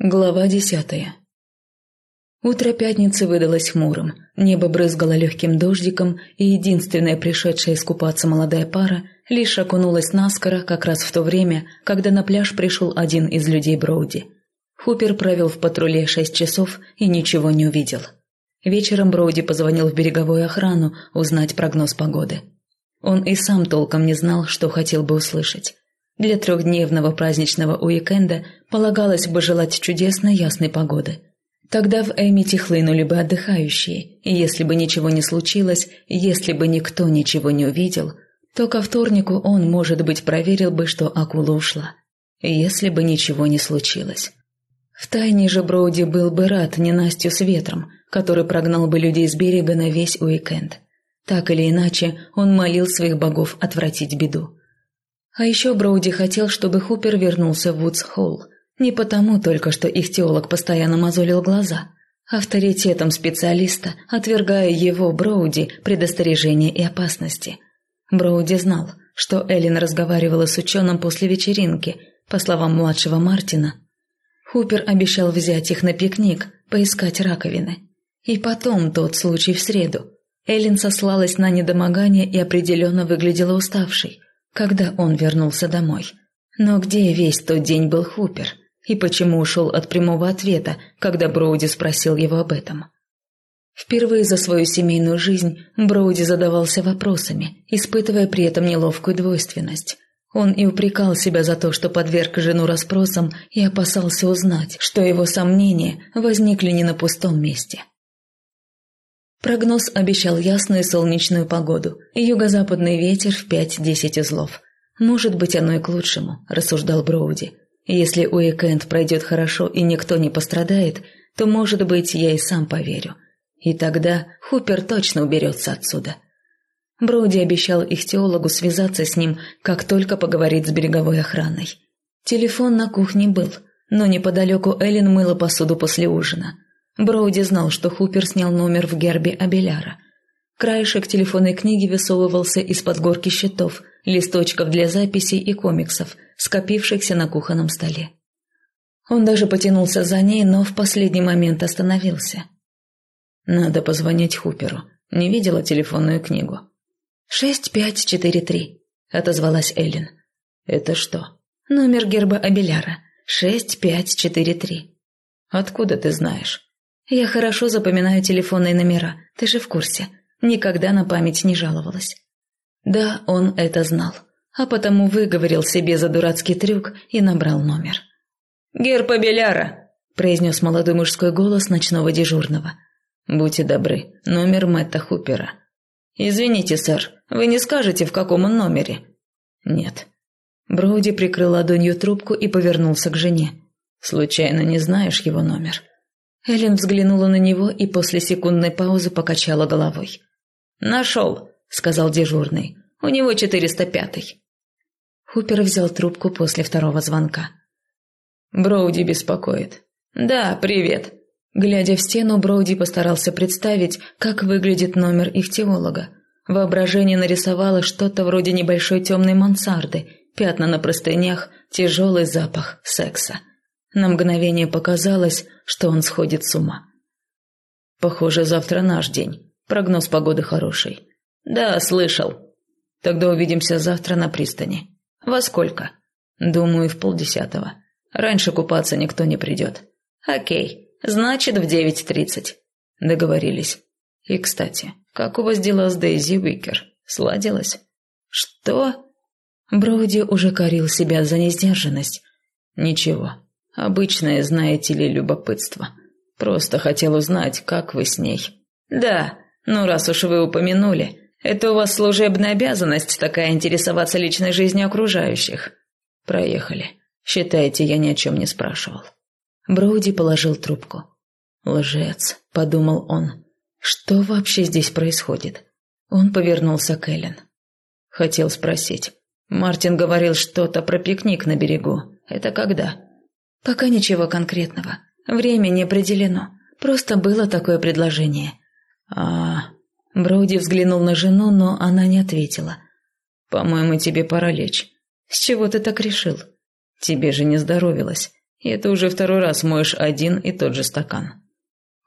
Глава десятая Утро пятницы выдалось хмурым, небо брызгало легким дождиком, и единственная пришедшая искупаться молодая пара лишь окунулась наскоро как раз в то время, когда на пляж пришел один из людей Броуди. Хупер провел в патруле шесть часов и ничего не увидел. Вечером Броуди позвонил в береговую охрану узнать прогноз погоды. Он и сам толком не знал, что хотел бы услышать. Для трехдневного праздничного уикенда полагалось бы желать чудесной ясной погоды. Тогда в Эмити хлынули бы отдыхающие, и если бы ничего не случилось, если бы никто ничего не увидел, то ко вторнику он, может быть, проверил бы, что акула ушла. Если бы ничего не случилось. Втайне же Броуди был бы рад ненастью с ветром, который прогнал бы людей с берега на весь уикенд. Так или иначе, он молил своих богов отвратить беду. А еще Броуди хотел, чтобы Хупер вернулся в Вудс-Холл. Не потому только, что их теолог постоянно мозолил глаза. Авторитетом специалиста, отвергая его, Броуди, предостережения и опасности. Броуди знал, что Эллен разговаривала с ученым после вечеринки. По словам младшего Мартина, Хупер обещал взять их на пикник, поискать раковины. И потом тот случай в среду. Эллен сослалась на недомогание и определенно выглядела уставшей когда он вернулся домой. Но где весь тот день был Хупер? И почему ушел от прямого ответа, когда Броуди спросил его об этом? Впервые за свою семейную жизнь Броуди задавался вопросами, испытывая при этом неловкую двойственность. Он и упрекал себя за то, что подверг жену расспросам и опасался узнать, что его сомнения возникли не на пустом месте. Прогноз обещал ясную солнечную погоду и юго-западный ветер в 5-10 узлов. «Может быть, оно и к лучшему», – рассуждал Броуди. «Если уикенд пройдет хорошо и никто не пострадает, то, может быть, я и сам поверю. И тогда Хупер точно уберется отсюда». Броуди обещал их теологу связаться с ним, как только поговорит с береговой охраной. Телефон на кухне был, но неподалеку Эллен мыла посуду после ужина – Броуди знал, что Хупер снял номер в гербе Абеляра. Краешек телефонной книги высовывался из-под горки счетов, листочков для записей и комиксов, скопившихся на кухонном столе. Он даже потянулся за ней, но в последний момент остановился. «Надо позвонить Хуперу. Не видела телефонную книгу?» «Шесть пять четыре три», — отозвалась Эллен. «Это что?» «Номер герба Абеляра. Шесть пять четыре три». «Откуда ты знаешь?» Я хорошо запоминаю телефонные номера, ты же в курсе. Никогда на память не жаловалась. Да, он это знал, а потому выговорил себе за дурацкий трюк и набрал номер. «Герпа Беляра!» – произнес молодой мужской голос ночного дежурного. «Будьте добры, номер Мэтта Хупера». «Извините, сэр, вы не скажете, в каком он номере?» «Нет». Броуди прикрыл ладонью трубку и повернулся к жене. «Случайно не знаешь его номер?» Эллен взглянула на него и после секундной паузы покачала головой. «Нашел», — сказал дежурный. «У него четыреста пятый». Хупер взял трубку после второго звонка. «Броуди беспокоит». «Да, привет». Глядя в стену, Броуди постарался представить, как выглядит номер их теолога. Воображение нарисовало что-то вроде небольшой темной мансарды, пятна на простынях, тяжелый запах секса. На мгновение показалось, что он сходит с ума. «Похоже, завтра наш день. Прогноз погоды хороший». «Да, слышал». «Тогда увидимся завтра на пристани». «Во сколько?» «Думаю, в полдесятого. Раньше купаться никто не придет». «Окей. Значит, в девять тридцать». «Договорились. И, кстати, как у вас дела с Дейзи Уикер? Сладилось?» «Что?» Броуди уже корил себя за несдержанность. «Ничего, Обычное, знаете ли, любопытство. Просто хотел узнать, как вы с ней. Да, ну раз уж вы упомянули, это у вас служебная обязанность такая интересоваться личной жизнью окружающих. Проехали. Считайте, я ни о чем не спрашивал. Броуди положил трубку. «Лжец», — подумал он. «Что вообще здесь происходит?» Он повернулся к Эллен. Хотел спросить. Мартин говорил что-то про пикник на берегу. Это когда? Пока ничего конкретного. Время не определено. Просто было такое предложение. А, Броуди взглянул на жену, но она не ответила. По-моему, тебе пора лечь. С чего ты так решил? Тебе же не здоровилось. И это уже второй раз моешь один и тот же стакан».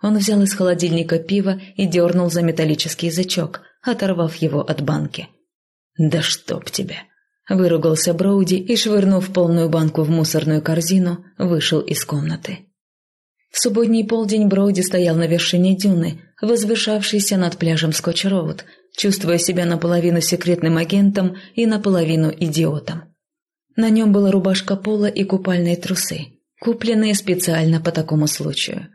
Он взял из холодильника пиво и дернул за металлический язычок, оторвав его от банки. «Да чтоб тебя!» Выругался Броуди и, швырнув полную банку в мусорную корзину, вышел из комнаты. В субботний полдень Броуди стоял на вершине дюны, возвышавшейся над пляжем Скотч-Роуд, чувствуя себя наполовину секретным агентом и наполовину идиотом. На нем была рубашка пола и купальные трусы, купленные специально по такому случаю.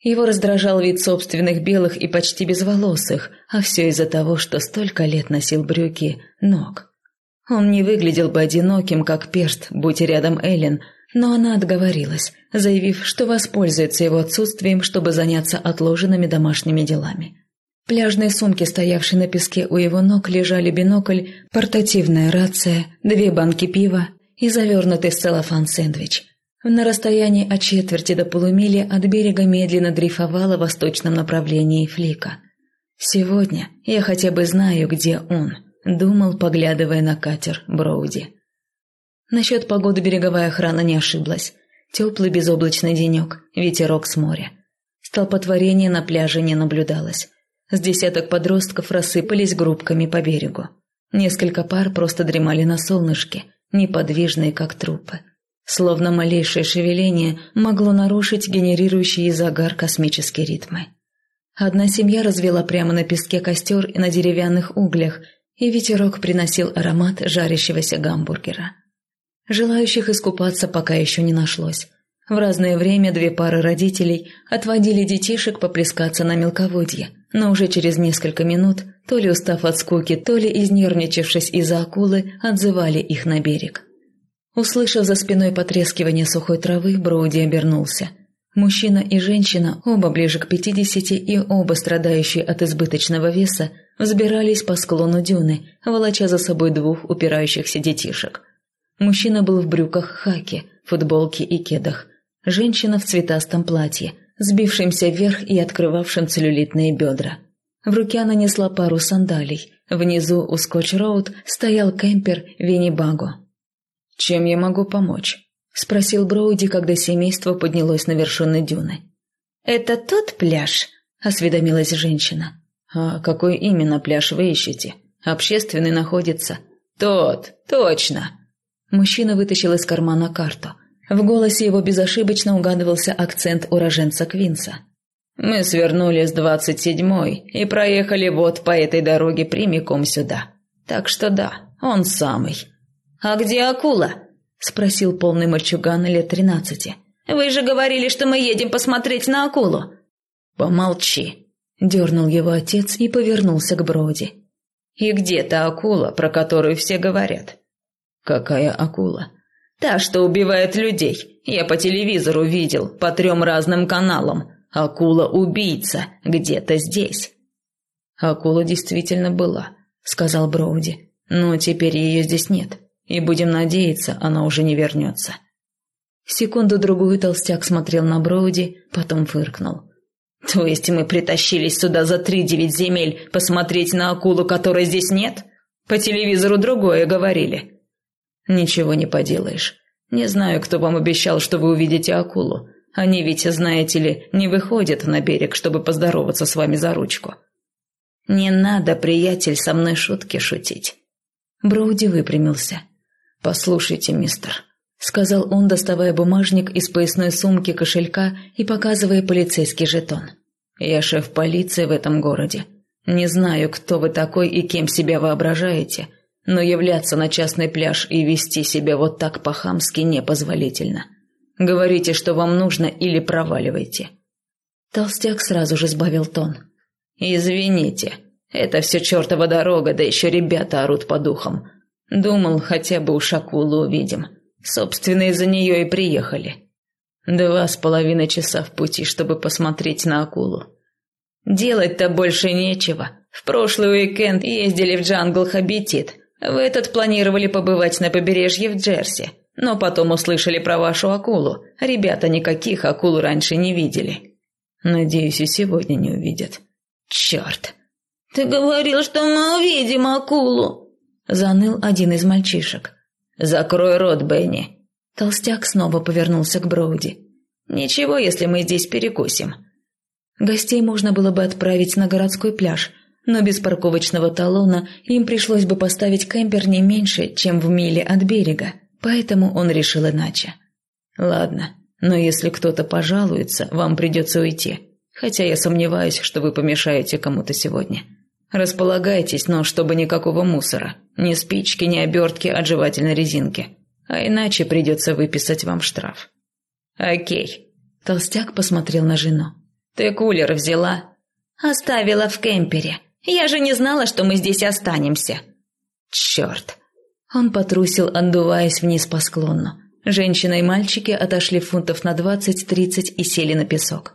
Его раздражал вид собственных белых и почти безволосых, а все из-за того, что столько лет носил брюки, ног. Он не выглядел бы одиноким, как перст, будь рядом Эллен, но она отговорилась, заявив, что воспользуется его отсутствием, чтобы заняться отложенными домашними делами. В пляжной сумке, стоявшей на песке у его ног, лежали бинокль, портативная рация, две банки пива и завернутый в целлофан сэндвич. На расстоянии от четверти до полумили от берега медленно дрейфовала в восточном направлении Флика. «Сегодня я хотя бы знаю, где он», — думал, поглядывая на катер Броуди. Насчет погоды береговая охрана не ошиблась. Теплый безоблачный денек, ветерок с моря. Столпотворения на пляже не наблюдалось. С десяток подростков рассыпались группками по берегу. Несколько пар просто дремали на солнышке, неподвижные, как трупы. Словно малейшее шевеление могло нарушить генерирующие загар космические ритмы. Одна семья развела прямо на песке костер и на деревянных углях, и ветерок приносил аромат жарящегося гамбургера. Желающих искупаться пока еще не нашлось. В разное время две пары родителей отводили детишек поплескаться на мелководье, но уже через несколько минут, то ли устав от скуки, то ли изнервничавшись из-за акулы, отзывали их на берег. Услышав за спиной потрескивание сухой травы, Броуди обернулся. Мужчина и женщина, оба ближе к пятидесяти и оба страдающие от избыточного веса, взбирались по склону дюны, волоча за собой двух упирающихся детишек. Мужчина был в брюках хаки, футболке и кедах. Женщина в цветастом платье, сбившемся вверх и открывавшем целлюлитные бедра. В руке она несла пару сандалий. Внизу у Скотч-Роуд стоял кемпер Виннибаго. «Чем я могу помочь?» – спросил Броуди, когда семейство поднялось на вершины дюны. «Это тот пляж?» – осведомилась женщина. «А какой именно пляж вы ищете? Общественный находится?» «Тот, точно!» Мужчина вытащил из кармана карту. В голосе его безошибочно угадывался акцент уроженца Квинса. «Мы свернули с двадцать седьмой и проехали вот по этой дороге прямиком сюда. Так что да, он самый». «А где акула?» – спросил полный мальчуган лет тринадцати. «Вы же говорили, что мы едем посмотреть на акулу». «Помолчи», – дернул его отец и повернулся к Броди. «И где та акула, про которую все говорят?» «Какая акула?» «Та, что убивает людей. Я по телевизору видел, по трем разным каналам. Акула-убийца, где-то здесь». «Акула действительно была», — сказал Броуди. «Но теперь ее здесь нет и будем надеяться, она уже не вернется». Секунду-другую толстяк смотрел на Броуди, потом фыркнул. «То есть мы притащились сюда за три девять земель посмотреть на акулу, которой здесь нет? По телевизору другое говорили». «Ничего не поделаешь. Не знаю, кто вам обещал, что вы увидите акулу. Они ведь, знаете ли, не выходят на берег, чтобы поздороваться с вами за ручку». «Не надо, приятель, со мной шутки шутить». Броуди выпрямился. «Послушайте, мистер», — сказал он, доставая бумажник из поясной сумки кошелька и показывая полицейский жетон. «Я шеф полиции в этом городе. Не знаю, кто вы такой и кем себя воображаете, но являться на частный пляж и вести себя вот так по-хамски непозволительно. Говорите, что вам нужно, или проваливайте». Толстяк сразу же сбавил тон. «Извините, это все чертова дорога, да еще ребята орут по духам. Думал, хотя бы уж акулу увидим. Собственно, из-за нее и приехали. Два с половиной часа в пути, чтобы посмотреть на акулу. Делать-то больше нечего. В прошлый уикенд ездили в джангл Хабитит. В этот планировали побывать на побережье в Джерси. Но потом услышали про вашу акулу. Ребята никаких акул раньше не видели. Надеюсь, и сегодня не увидят. Черт! Ты говорил, что мы увидим акулу. Заныл один из мальчишек. «Закрой рот, Бенни!» Толстяк снова повернулся к Броуди. «Ничего, если мы здесь перекусим». Гостей можно было бы отправить на городской пляж, но без парковочного талона им пришлось бы поставить кемпер не меньше, чем в миле от берега, поэтому он решил иначе. «Ладно, но если кто-то пожалуется, вам придется уйти, хотя я сомневаюсь, что вы помешаете кому-то сегодня. Располагайтесь, но чтобы никакого мусора, ни спички, ни обертки от жевательной резинки, а иначе придется выписать вам штраф». «Окей». Толстяк посмотрел на жену. «Ты кулер взяла?» «Оставила в кемпере. Я же не знала, что мы здесь останемся». «Черт!» Он потрусил, отдуваясь вниз по склону. Женщина и мальчики отошли фунтов на двадцать-тридцать и сели на песок.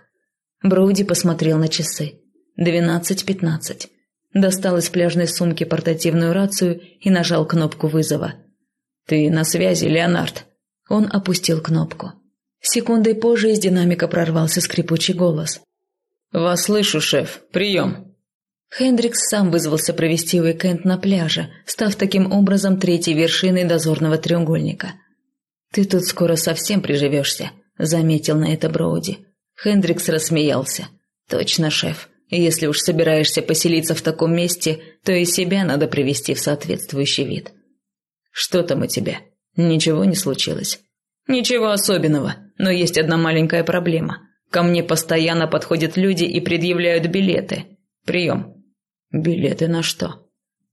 Броуди посмотрел на часы. Двенадцать-пятнадцать. Достал из пляжной сумки портативную рацию и нажал кнопку вызова. «Ты на связи, Леонард?» Он опустил кнопку. Секундой позже из динамика прорвался скрипучий голос. «Вас слышу, шеф. Прием!» Хендрикс сам вызвался провести уикенд на пляже, став таким образом третьей вершиной дозорного треугольника. «Ты тут скоро совсем приживешься», — заметил на это Броуди. Хендрикс рассмеялся. «Точно, шеф. Если уж собираешься поселиться в таком месте, то и себя надо привести в соответствующий вид». «Что там у тебя? Ничего не случилось?» «Ничего особенного, но есть одна маленькая проблема. Ко мне постоянно подходят люди и предъявляют билеты. Прием». «Билеты на что?»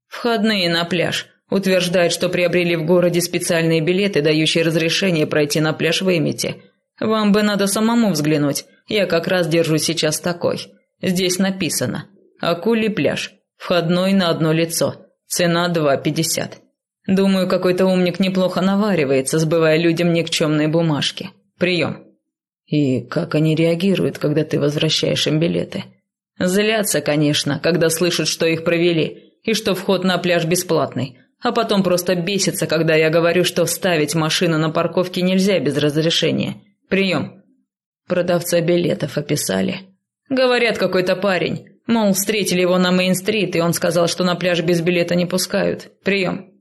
«Входные на пляж. Утверждают, что приобрели в городе специальные билеты, дающие разрешение пройти на пляж в Эмите. Вам бы надо самому взглянуть. Я как раз держу сейчас такой. Здесь написано. Акулий пляж. Входной на одно лицо. Цена 2,50. Думаю, какой-то умник неплохо наваривается, сбывая людям никчемные бумажки. Прием. И как они реагируют, когда ты возвращаешь им билеты? Злятся, конечно, когда слышат, что их провели, и что вход на пляж бесплатный, а потом просто бесятся, когда я говорю, что вставить машину на парковке нельзя без разрешения. Прием. Продавца билетов описали. Говорят, какой-то парень. Мол, встретили его на Мейн-стрит, и он сказал, что на пляж без билета не пускают. Прием.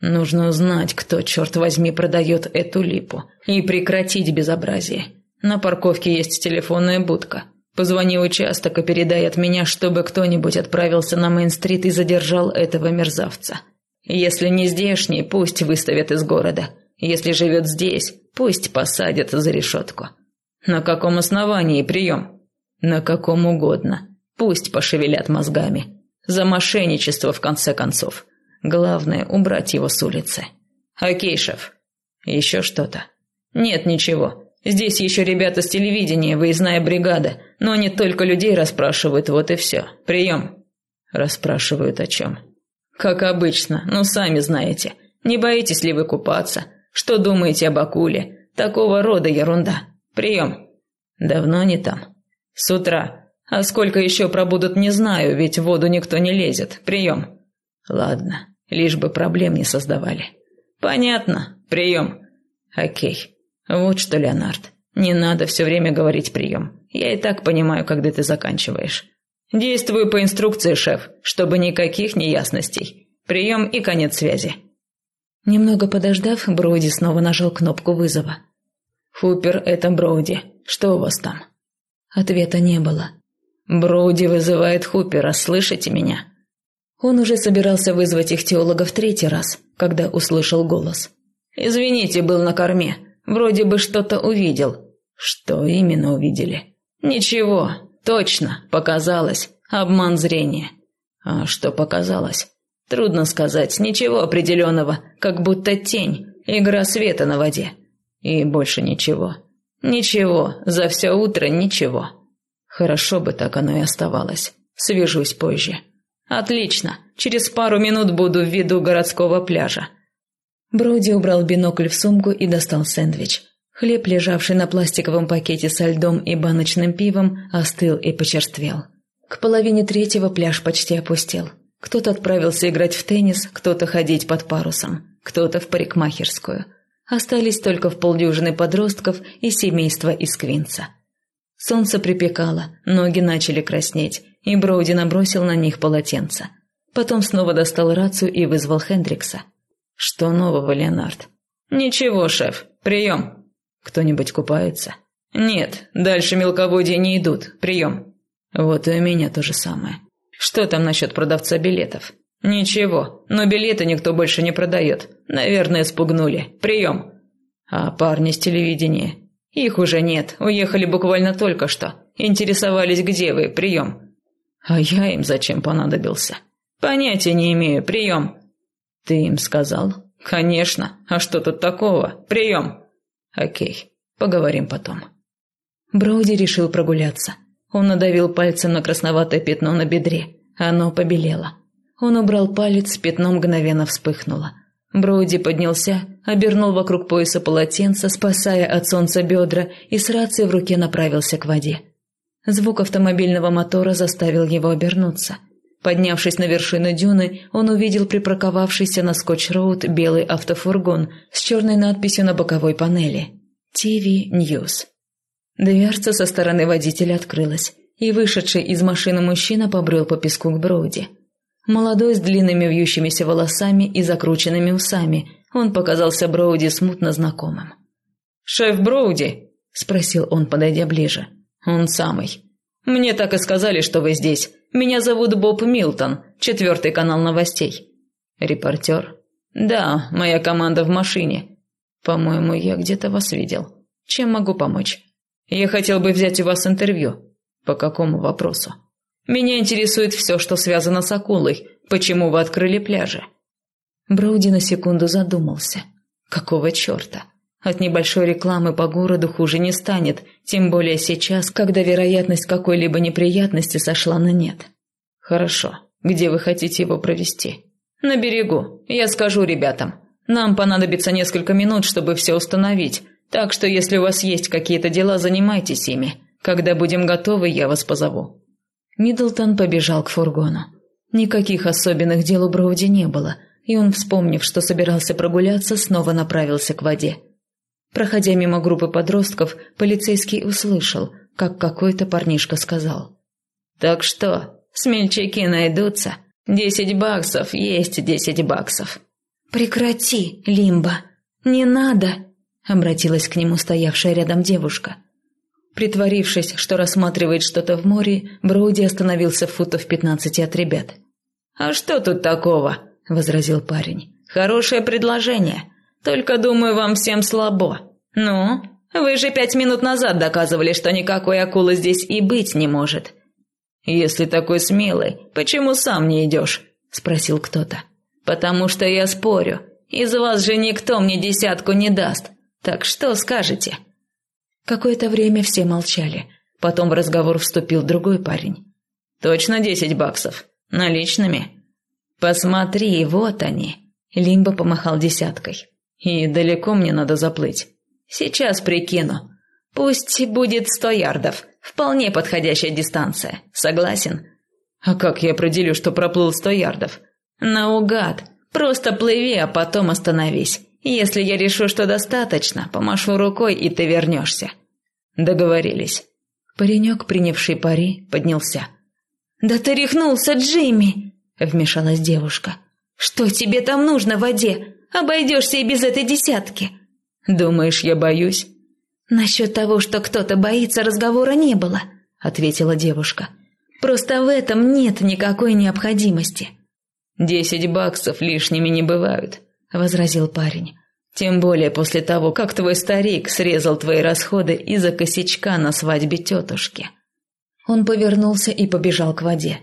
Нужно узнать, кто, черт возьми, продает эту липу, и прекратить безобразие. На парковке есть телефонная будка. Позвони участок и передай от меня, чтобы кто-нибудь отправился на Мейн-стрит и задержал этого мерзавца. Если не здешний, пусть выставят из города. Если живет здесь, пусть посадят за решетку. На каком основании прием? На каком угодно. Пусть пошевелят мозгами. За мошенничество, в конце концов. Главное – убрать его с улицы. Окей, шеф. Еще что-то? Нет, ничего. Здесь еще ребята с телевидения, выездная бригада. Но они только людей расспрашивают, вот и все. Прием. Расспрашивают о чем? Как обычно, ну сами знаете. Не боитесь ли вы купаться? Что думаете об акуле? Такого рода ерунда. Прием. Давно не там. С утра. А сколько еще пробудут, не знаю, ведь в воду никто не лезет. Прием. Ладно, лишь бы проблем не создавали. Понятно. Прием. Окей. Вот что, Леонард, не надо все время говорить прием. Я и так понимаю, когда ты заканчиваешь. Действую по инструкции, шеф, чтобы никаких неясностей. Прием и конец связи. Немного подождав, Броуди снова нажал кнопку вызова. «Хупер, это Броуди. Что у вас там?» Ответа не было. «Броуди вызывает Хупера, слышите меня?» Он уже собирался вызвать их теолога в третий раз, когда услышал голос. «Извините, был на корме. Вроде бы что-то увидел». «Что именно увидели?» «Ничего. Точно. Показалось. Обман зрения». «А что показалось?» Трудно сказать, ничего определенного, как будто тень, игра света на воде. И больше ничего. Ничего, за все утро ничего. Хорошо бы так оно и оставалось. Свяжусь позже. Отлично, через пару минут буду в виду городского пляжа. Броуди убрал бинокль в сумку и достал сэндвич. Хлеб, лежавший на пластиковом пакете со льдом и баночным пивом, остыл и почерствел. К половине третьего пляж почти опустел. Кто-то отправился играть в теннис, кто-то ходить под парусом, кто-то в парикмахерскую. Остались только в полдюжины подростков и семейства из Квинца. Солнце припекало, ноги начали краснеть, и Броуди набросил на них полотенце. Потом снова достал рацию и вызвал Хендрикса. «Что нового, Леонард?» «Ничего, шеф. Прием. Кто-нибудь купается? Нет, дальше мелководья не идут. Прием. Вот и у меня то же самое. Что там насчет продавца билетов? Ничего, но билеты никто больше не продает. Наверное, спугнули. Прием. А парни с телевидения? Их уже нет, уехали буквально только что. Интересовались, где вы. Прием. А я им зачем понадобился? Понятия не имею. Прием. Ты им сказал? Конечно. А что тут такого? Прием. Окей, поговорим потом. Броуди решил прогуляться. Он надавил пальцем на красноватое пятно на бедре. Оно побелело. Он убрал палец, пятно мгновенно вспыхнуло. Броуди поднялся, обернул вокруг пояса полотенца, спасая от солнца бедра, и с рацией в руке направился к воде. Звук автомобильного мотора заставил его обернуться. Поднявшись на вершину дюны, он увидел припарковавшийся на скотч-роуд белый автофургон с черной надписью на боковой панели «TV News». Дверца со стороны водителя открылась, и вышедший из машины мужчина побрел по песку к Броуди. Молодой с длинными вьющимися волосами и закрученными усами, он показался Броуди смутно знакомым. «Шеф Броуди?» – спросил он, подойдя ближе. «Он самый. Мне так и сказали, что вы здесь. Меня зовут Боб Милтон, четвертый канал новостей». «Репортер?» «Да, моя команда в машине. По-моему, я где-то вас видел. Чем могу помочь?» «Я хотел бы взять у вас интервью». «По какому вопросу?» Меня интересует все, что связано с акулой. Почему вы открыли пляжи?» Броуди на секунду задумался. «Какого черта? От небольшой рекламы по городу хуже не станет, тем более сейчас, когда вероятность какой-либо неприятности сошла на нет». «Хорошо. Где вы хотите его провести?» «На берегу. Я скажу ребятам. Нам понадобится несколько минут, чтобы все установить, так что если у вас есть какие-то дела, занимайтесь ими. Когда будем готовы, я вас позову». Миддлтон побежал к фургону. Никаких особенных дел у Броуди не было, и он, вспомнив, что собирался прогуляться, снова направился к воде. Проходя мимо группы подростков, полицейский услышал, как какой-то парнишка сказал. «Так что, смельчаки найдутся? Десять баксов есть десять баксов». «Прекрати, Лимба! Не надо!» — обратилась к нему стоявшая рядом девушка. Притворившись, что рассматривает что-то в море, Броуди остановился в футов пятнадцати от ребят. «А что тут такого?» – возразил парень. «Хорошее предложение. Только, думаю, вам всем слабо. Ну, вы же пять минут назад доказывали, что никакой акулы здесь и быть не может». «Если такой смелый, почему сам не идешь?» – спросил кто-то. «Потому что я спорю. Из вас же никто мне десятку не даст. Так что скажете?» Какое-то время все молчали. Потом в разговор вступил другой парень. «Точно десять баксов? Наличными?» «Посмотри, вот они!» Лимба помахал десяткой. «И далеко мне надо заплыть?» «Сейчас прикину. Пусть будет сто ярдов. Вполне подходящая дистанция. Согласен?» «А как я определю, что проплыл сто ярдов?» «Наугад. Просто плыви, а потом остановись. Если я решу, что достаточно, помашу рукой, и ты вернешься. Договорились. Паренек, принявший пари, поднялся. «Да ты рехнулся, Джимми!» — вмешалась девушка. «Что тебе там нужно в воде? Обойдешься и без этой десятки!» «Думаешь, я боюсь?» «Насчет того, что кто-то боится, разговора не было», — ответила девушка. «Просто в этом нет никакой необходимости». «Десять баксов лишними не бывают», — возразил парень. «Тем более после того, как твой старик срезал твои расходы из-за косячка на свадьбе тетушки». Он повернулся и побежал к воде.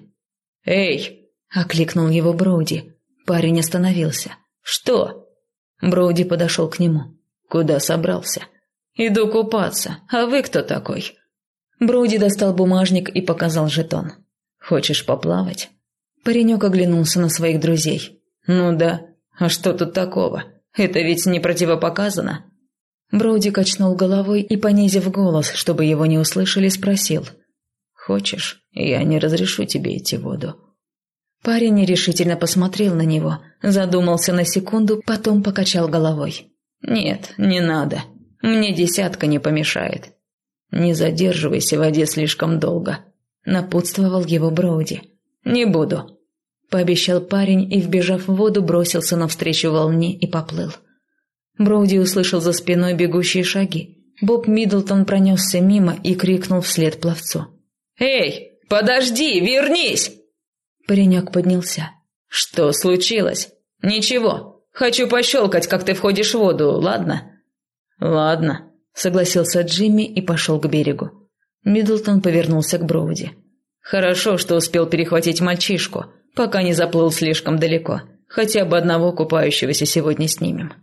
«Эй!» — окликнул его Броуди. Парень остановился. «Что?» Броуди подошел к нему. «Куда собрался?» «Иду купаться. А вы кто такой?» Броуди достал бумажник и показал жетон. «Хочешь поплавать?» Паренек оглянулся на своих друзей. «Ну да. А что тут такого? Это ведь не противопоказано. Броуди качнул головой и, понизив голос, чтобы его не услышали, спросил. «Хочешь, я не разрешу тебе идти в воду?» Парень нерешительно посмотрел на него, задумался на секунду, потом покачал головой. «Нет, не надо. Мне десятка не помешает. Не задерживайся в воде слишком долго», — напутствовал его Броуди. «Не буду пообещал парень и, вбежав в воду, бросился навстречу волне и поплыл. Броуди услышал за спиной бегущие шаги. Боб Миддлтон пронесся мимо и крикнул вслед пловцу. «Эй, подожди, вернись!» Паренек поднялся. «Что случилось?» «Ничего, хочу пощелкать, как ты входишь в воду, ладно?» «Ладно», — согласился Джимми и пошел к берегу. Миддлтон повернулся к Броуди. «Хорошо, что успел перехватить мальчишку, пока не заплыл слишком далеко. Хотя бы одного купающегося сегодня снимем».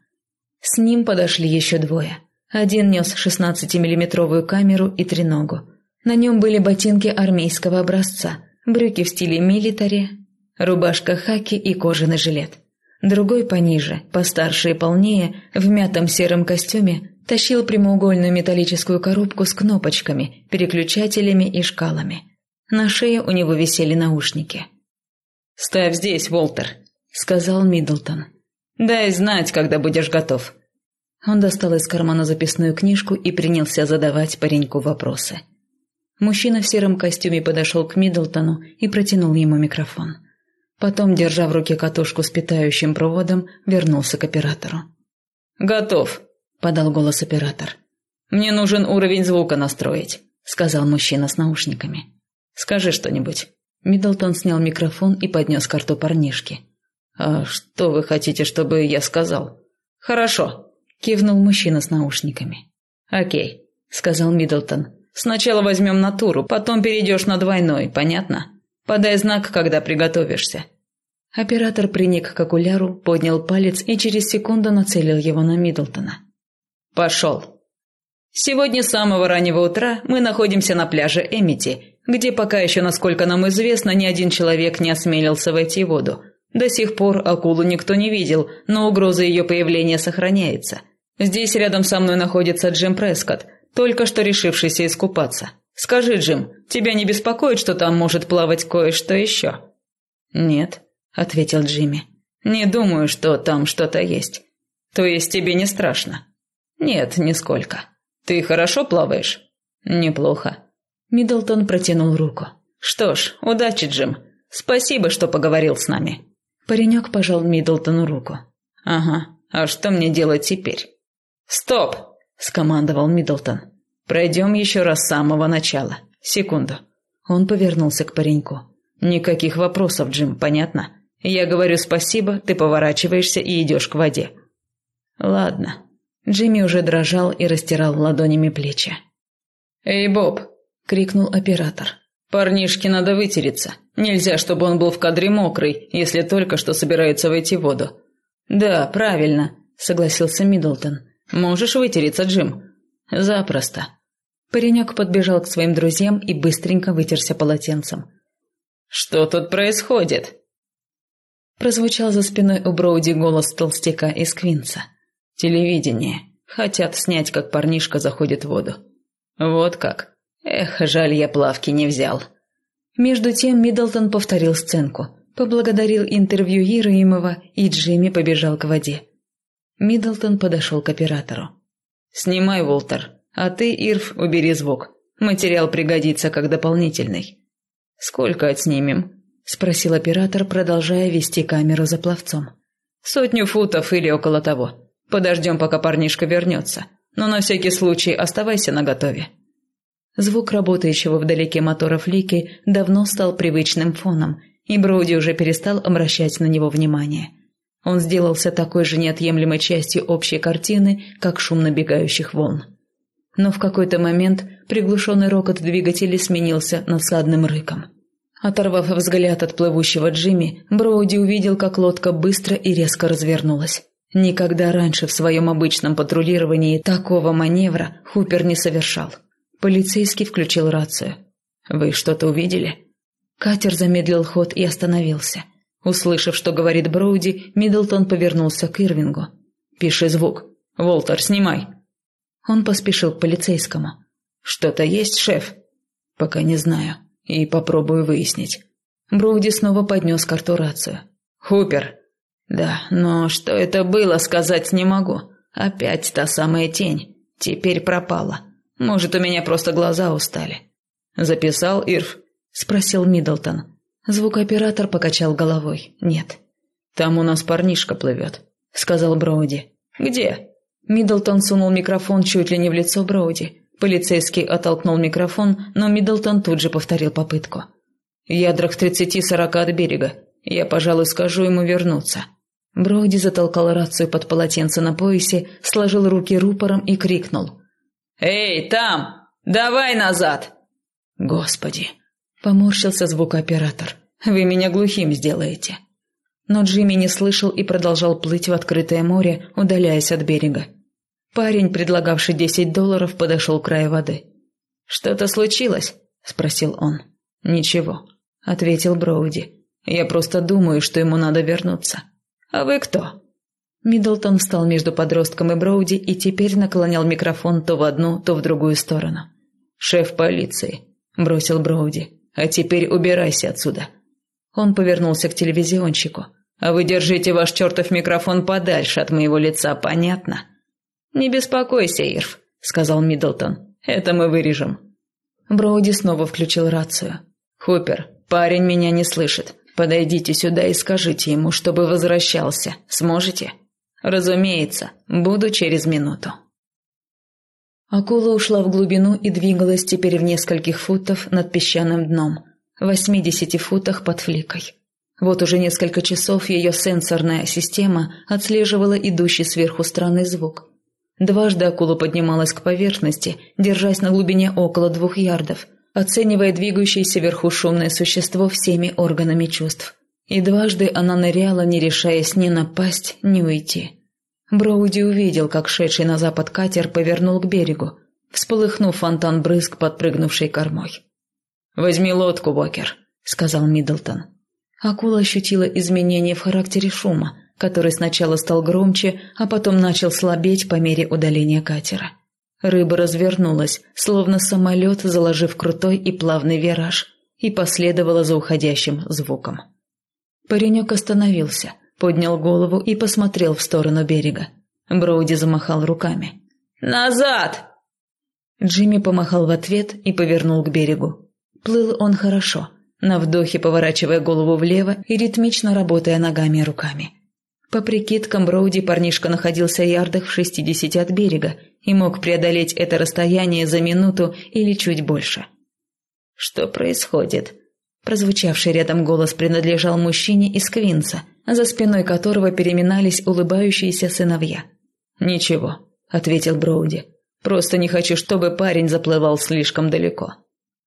С ним подошли еще двое. Один нес 16-миллиметровую камеру и треногу. На нем были ботинки армейского образца, брюки в стиле милитари, рубашка хаки и кожаный жилет. Другой пониже, постарше и полнее, в мятом сером костюме, тащил прямоугольную металлическую коробку с кнопочками, переключателями и шкалами. На шее у него висели наушники. «Ставь здесь, Волтер», — сказал Миддлтон. «Дай знать, когда будешь готов». Он достал из кармана записную книжку и принялся задавать пареньку вопросы. Мужчина в сером костюме подошел к Миддлтону и протянул ему микрофон. Потом, держа в руке катушку с питающим проводом, вернулся к оператору. «Готов», – подал голос оператор. «Мне нужен уровень звука настроить», – сказал мужчина с наушниками. «Скажи что-нибудь». Миддлтон снял микрофон и поднес карту парнишки. «А что вы хотите, чтобы я сказал?» «Хорошо», – кивнул мужчина с наушниками. «Окей», – сказал Миддлтон. «Сначала возьмем натуру, потом перейдешь на двойной, понятно? Подай знак, когда приготовишься». Оператор приник к окуляру, поднял палец и через секунду нацелил его на Миддлтона. «Пошел». Сегодня с самого раннего утра мы находимся на пляже Эмити, где пока еще, насколько нам известно, ни один человек не осмелился войти в воду. До сих пор акулу никто не видел, но угроза ее появления сохраняется. Здесь рядом со мной находится Джим Прескотт, только что решившийся искупаться. Скажи, Джим, тебя не беспокоит, что там может плавать кое-что еще?» «Нет», — ответил Джимми. «Не думаю, что там что-то есть. То есть тебе не страшно?» «Нет, нисколько. Ты хорошо плаваешь?» «Неплохо». Миддлтон протянул руку. «Что ж, удачи, Джим. Спасибо, что поговорил с нами». Паренек пожал Миддлтону руку. «Ага, а что мне делать теперь?» «Стоп!» – скомандовал Миддлтон. «Пройдем еще раз с самого начала. Секунду». Он повернулся к пареньку. «Никаких вопросов, Джим, понятно? Я говорю спасибо, ты поворачиваешься и идешь к воде». «Ладно». Джимми уже дрожал и растирал ладонями плечи. «Эй, Боб!» – крикнул оператор. «Парнишке надо вытереться. Нельзя, чтобы он был в кадре мокрый, если только что собирается войти в воду». «Да, правильно», – согласился Миддлтон. «Можешь вытереться, Джим?» «Запросто». Паренек подбежал к своим друзьям и быстренько вытерся полотенцем. «Что тут происходит?» Прозвучал за спиной у Броуди голос толстяка из Квинса. «Телевидение. Хотят снять, как парнишка заходит в воду». «Вот как. Эх, жаль, я плавки не взял». Между тем Миддлтон повторил сценку, поблагодарил интервьюируемого, и Джимми побежал к воде. Миддлтон подошел к оператору. «Снимай, Волтер, а ты, Ирф, убери звук. Материал пригодится как дополнительный». «Сколько отснимем?» – спросил оператор, продолжая вести камеру за пловцом. «Сотню футов или около того. Подождем, пока парнишка вернется. Но на всякий случай оставайся наготове». Звук работающего вдалеке мотора Флики давно стал привычным фоном, и Броуди уже перестал обращать на него внимание. Он сделался такой же неотъемлемой частью общей картины, как шум набегающих волн. Но в какой-то момент приглушенный рокот двигателей сменился надсадным рыком. Оторвав взгляд от плывущего Джимми, Броуди увидел, как лодка быстро и резко развернулась. Никогда раньше в своем обычном патрулировании такого маневра Хупер не совершал. Полицейский включил рацию. «Вы что-то увидели?» Катер замедлил ход и остановился. Услышав, что говорит Броуди, Миддлтон повернулся к Ирвингу. «Пиши звук. Волтер, снимай». Он поспешил к полицейскому. «Что-то есть, шеф?» «Пока не знаю. И попробую выяснить». Броуди снова поднес карту рацию. «Хупер». «Да, но что это было, сказать не могу. Опять та самая тень. Теперь пропала. Может, у меня просто глаза устали». «Записал, Ирв?» – спросил Миддлтон. Звукооператор покачал головой. «Нет». «Там у нас парнишка плывет», – сказал Броуди. «Где?» Миддлтон сунул микрофон чуть ли не в лицо Броуди. Полицейский оттолкнул микрофон, но Миддлтон тут же повторил попытку. «Ядрах тридцати-сорока от берега. Я, пожалуй, скажу ему вернуться». Броуди затолкал рацию под полотенце на поясе, сложил руки рупором и крикнул. «Эй, там! Давай назад!» «Господи!» – поморщился звукооператор. «Вы меня глухим сделаете!» Но Джимми не слышал и продолжал плыть в открытое море, удаляясь от берега. Парень, предлагавший десять долларов, подошел к краю воды. «Что-то случилось?» – спросил он. «Ничего», – ответил Броуди. «Я просто думаю, что ему надо вернуться». «А вы кто?» Миддлтон встал между подростком и Броуди и теперь наклонял микрофон то в одну, то в другую сторону. «Шеф полиции», – бросил Броуди. «А теперь убирайся отсюда». Он повернулся к телевизионщику. «А вы держите ваш чертов микрофон подальше от моего лица, понятно?» «Не беспокойся, Ирв», — сказал Миддлтон. «Это мы вырежем». Броуди снова включил рацию. «Хупер, парень меня не слышит. Подойдите сюда и скажите ему, чтобы возвращался. Сможете?» «Разумеется. Буду через минуту». Акула ушла в глубину и двигалась теперь в нескольких футов над песчаным дном, в восьмидесяти футах под фликой. Вот уже несколько часов ее сенсорная система отслеживала идущий сверху странный звук. Дважды акула поднималась к поверхности, держась на глубине около двух ярдов, оценивая двигающееся вверху шумное существо всеми органами чувств. И дважды она ныряла, не решаясь ни напасть, ни уйти. Броуди увидел, как шедший на запад катер повернул к берегу, всполыхнув фонтан брызг, подпрыгнувшей кормой. «Возьми лодку, Бокер», — сказал Миддлтон. Акула ощутила изменения в характере шума, который сначала стал громче, а потом начал слабеть по мере удаления катера. Рыба развернулась, словно самолет, заложив крутой и плавный вираж, и последовала за уходящим звуком. Паренек остановился, поднял голову и посмотрел в сторону берега. Броуди замахал руками. «Назад!» Джимми помахал в ответ и повернул к берегу. Плыл он хорошо, на вдохе поворачивая голову влево и ритмично работая ногами и руками. По прикидкам Броуди парнишка находился ярдах в шестидесяти от берега и мог преодолеть это расстояние за минуту или чуть больше. «Что происходит?» Прозвучавший рядом голос принадлежал мужчине из Квинса, за спиной которого переминались улыбающиеся сыновья. «Ничего», — ответил Броуди. «Просто не хочу, чтобы парень заплывал слишком далеко».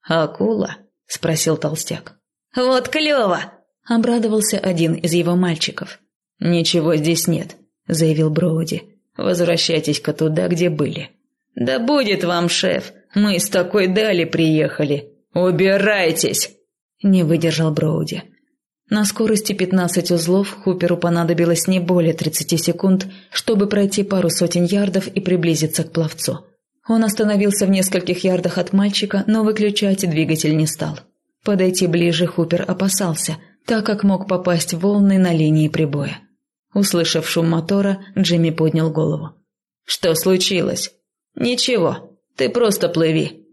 «Акула?» — спросил толстяк. «Вот клево!» — обрадовался один из его мальчиков. «Ничего здесь нет», — заявил Броуди. «Возвращайтесь-ка туда, где были». «Да будет вам, шеф, мы с такой дали приехали. Убирайтесь!» Не выдержал Броуди. На скорости 15 узлов Хуперу понадобилось не более 30 секунд, чтобы пройти пару сотен ярдов и приблизиться к пловцу. Он остановился в нескольких ярдах от мальчика, но выключать двигатель не стал. Подойти ближе Хупер опасался, так как мог попасть в волны на линии прибоя. Услышав шум мотора, Джимми поднял голову. «Что случилось?» «Ничего, ты просто плыви».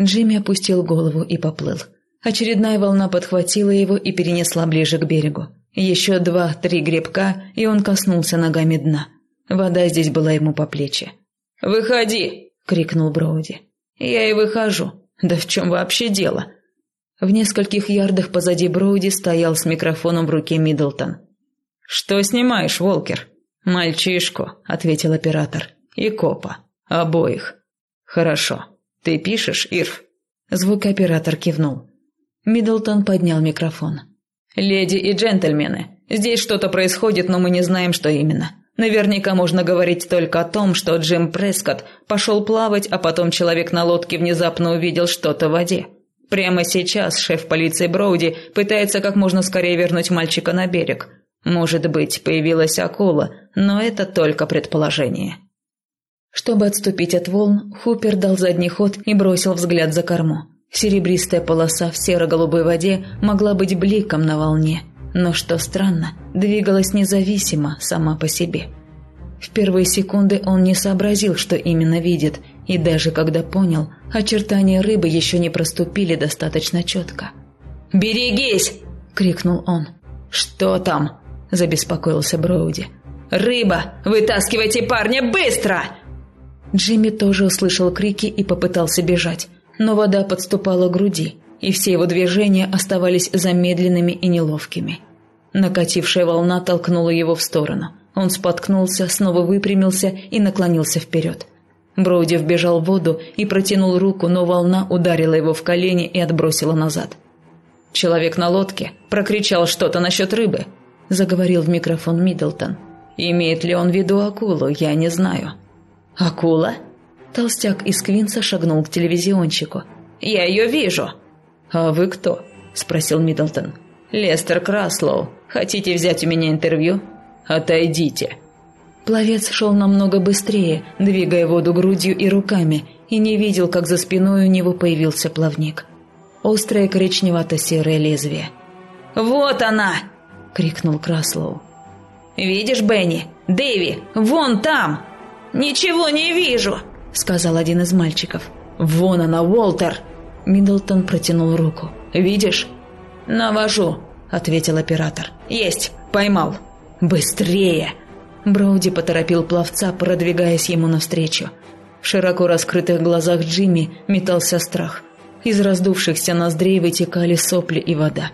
Джимми опустил голову и поплыл. Очередная волна подхватила его и перенесла ближе к берегу. Еще два-три гребка, и он коснулся ногами дна. Вода здесь была ему по плечи. «Выходи!» — крикнул Броуди. «Я и выхожу. Да в чем вообще дело?» В нескольких ярдах позади Броуди стоял с микрофоном в руке Миддлтон. «Что снимаешь, Волкер?» «Мальчишку», — ответил оператор. «И копа. Обоих». «Хорошо. Ты пишешь, Ирв?» Звукооператор кивнул. Миддлтон поднял микрофон. «Леди и джентльмены, здесь что-то происходит, но мы не знаем, что именно. Наверняка можно говорить только о том, что Джим Прескотт пошел плавать, а потом человек на лодке внезапно увидел что-то в воде. Прямо сейчас шеф полиции Броуди пытается как можно скорее вернуть мальчика на берег. Может быть, появилась акула, но это только предположение. Чтобы отступить от волн, Хупер дал задний ход и бросил взгляд за корму. Серебристая полоса в серо-голубой воде могла быть бликом на волне, но, что странно, двигалась независимо сама по себе. В первые секунды он не сообразил, что именно видит, и даже когда понял, очертания рыбы еще не проступили достаточно четко. «Берегись!» – крикнул он. «Что там?» – забеспокоился Броуди. Рыба! Вытаскивайте парня быстро!» Джимми тоже услышал крики и попытался бежать, но вода подступала к груди, и все его движения оставались замедленными и неловкими. Накатившая волна толкнула его в сторону. Он споткнулся, снова выпрямился и наклонился вперед. Броуди вбежал в воду и протянул руку, но волна ударила его в колени и отбросила назад. «Человек на лодке прокричал что-то насчет рыбы», – заговорил в микрофон Миддлтон. «Имеет ли он в виду акулу, я не знаю». «Акула?» Толстяк из Квинса шагнул к телевизионщику. «Я ее вижу!» «А вы кто?» – спросил Миддлтон. «Лестер Краслоу. Хотите взять у меня интервью? Отойдите!» Пловец шел намного быстрее, двигая воду грудью и руками, и не видел, как за спиной у него появился плавник. Острое коричневато-серое лезвие. «Вот она!» – крикнул Краслоу. «Видишь, Бенни? Дэви, вон там!» «Ничего не вижу!» – сказал один из мальчиков. «Вон она, Уолтер!» Миддлтон протянул руку. «Видишь?» «Навожу», – ответил оператор. «Есть, поймал». «Быстрее!» Броуди поторопил пловца, продвигаясь ему навстречу. В широко раскрытых глазах Джимми метался страх. Из раздувшихся ноздрей вытекали сопли и вода.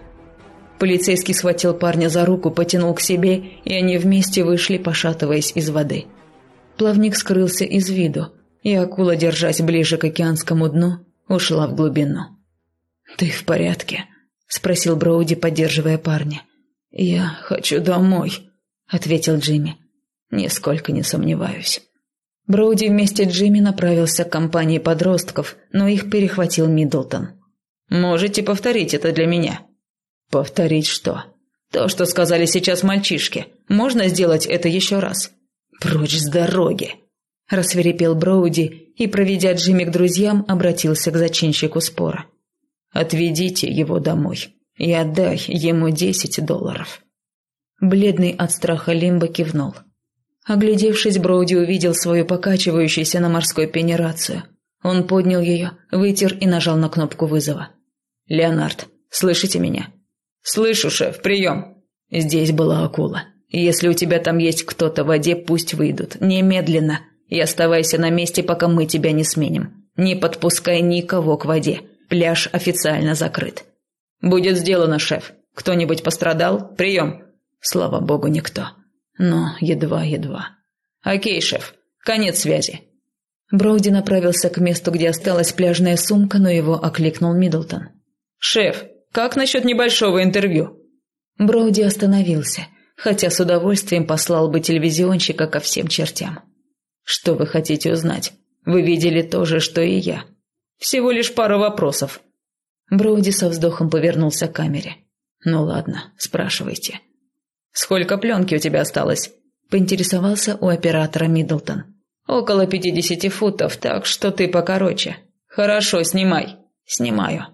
Полицейский схватил парня за руку, потянул к себе, и они вместе вышли, пошатываясь из воды. Плавник скрылся из виду, и акула, держась ближе к океанскому дну, ушла в глубину. «Ты в порядке?» – спросил Броуди, поддерживая парня. «Я хочу домой», – ответил Джимми. «Нисколько не сомневаюсь». Броуди вместе с Джимми направился к компании подростков, но их перехватил Миддлтон. «Можете повторить это для меня?» «Повторить что?» «То, что сказали сейчас мальчишки. Можно сделать это еще раз?» «Прочь с дороги!» – рассверепел Броуди и, проведя Джимми к друзьям, обратился к зачинщику спора. «Отведите его домой и отдай ему десять долларов». Бледный от страха Лимба кивнул. Оглядевшись, Броуди увидел свою покачивающуюся на морской пене рацию. Он поднял ее, вытер и нажал на кнопку вызова. «Леонард, слышите меня?» «Слышу, шеф, прием!» «Здесь была акула. Если у тебя там есть кто-то в воде, пусть выйдут. Немедленно. И оставайся на месте, пока мы тебя не сменим. Не подпускай никого к воде. Пляж официально закрыт. Будет сделано, шеф. Кто-нибудь пострадал? Прием. Слава богу, никто. Но едва-едва. Окей, шеф. Конец связи. Броуди направился к месту, где осталась пляжная сумка, но его окликнул Миддлтон. «Шеф, как насчет небольшого интервью?» Броуди остановился хотя с удовольствием послал бы телевизионщика ко всем чертям. Что вы хотите узнать? Вы видели то же, что и я. Всего лишь пара вопросов. Броуди со вздохом повернулся к камере. Ну ладно, спрашивайте. Сколько пленки у тебя осталось? Поинтересовался у оператора Миддлтон. Около пятидесяти футов, так что ты покороче. Хорошо, снимай. Снимаю.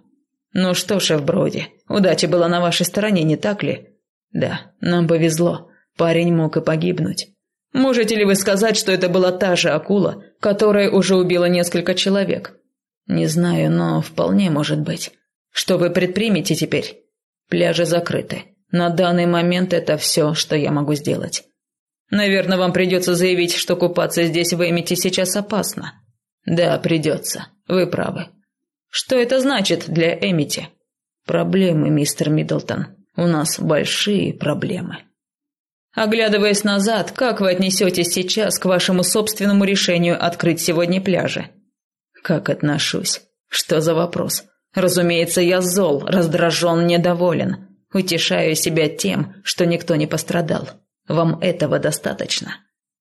Ну что, шеф Броуди, удача была на вашей стороне, не так ли? Да, нам повезло. Парень мог и погибнуть. Можете ли вы сказать, что это была та же акула, которая уже убила несколько человек? Не знаю, но вполне может быть. Что вы предпримете теперь? Пляжи закрыты. На данный момент это все, что я могу сделать. Наверное, вам придется заявить, что купаться здесь в Эмити сейчас опасно. Да, придется. Вы правы. Что это значит для Эмити? Проблемы, мистер Миддлтон. У нас большие проблемы. Оглядываясь назад, как вы отнесетесь сейчас к вашему собственному решению открыть сегодня пляжи? Как отношусь? Что за вопрос? Разумеется, я зол, раздражен, недоволен. Утешаю себя тем, что никто не пострадал. Вам этого достаточно?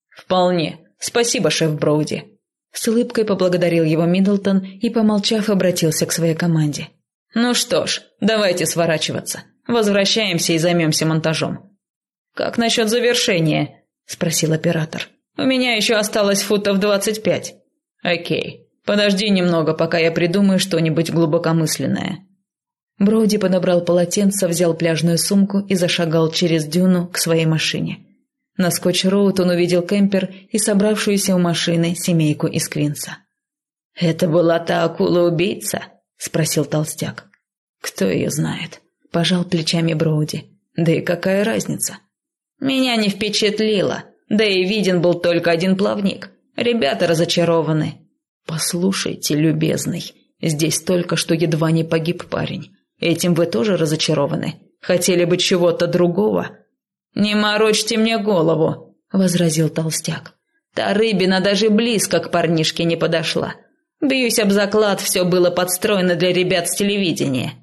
Вполне. Спасибо, шеф Броуди. С улыбкой поблагодарил его Миддлтон и, помолчав, обратился к своей команде. Ну что ж, давайте сворачиваться. Возвращаемся и займемся монтажом. Как насчет завершения? спросил оператор. У меня еще осталось футов двадцать пять. Окей. Подожди немного, пока я придумаю что-нибудь глубокомысленное. Броуди подобрал полотенце, взял пляжную сумку и зашагал через дюну к своей машине. На скотч-роуд он увидел кемпер и собравшуюся у машины семейку из Квинса. «Это была та акула-убийца?» – спросил толстяк. «Кто ее знает?» Пожал плечами Броуди. Да и какая разница? Меня не впечатлило. Да и виден был только один плавник. Ребята разочарованы. Послушайте, любезный, здесь только что едва не погиб парень. Этим вы тоже разочарованы? Хотели бы чего-то другого? Не морочьте мне голову, возразил толстяк. Та рыбина даже близко к парнишке не подошла. Бьюсь об заклад, все было подстроено для ребят с телевидения.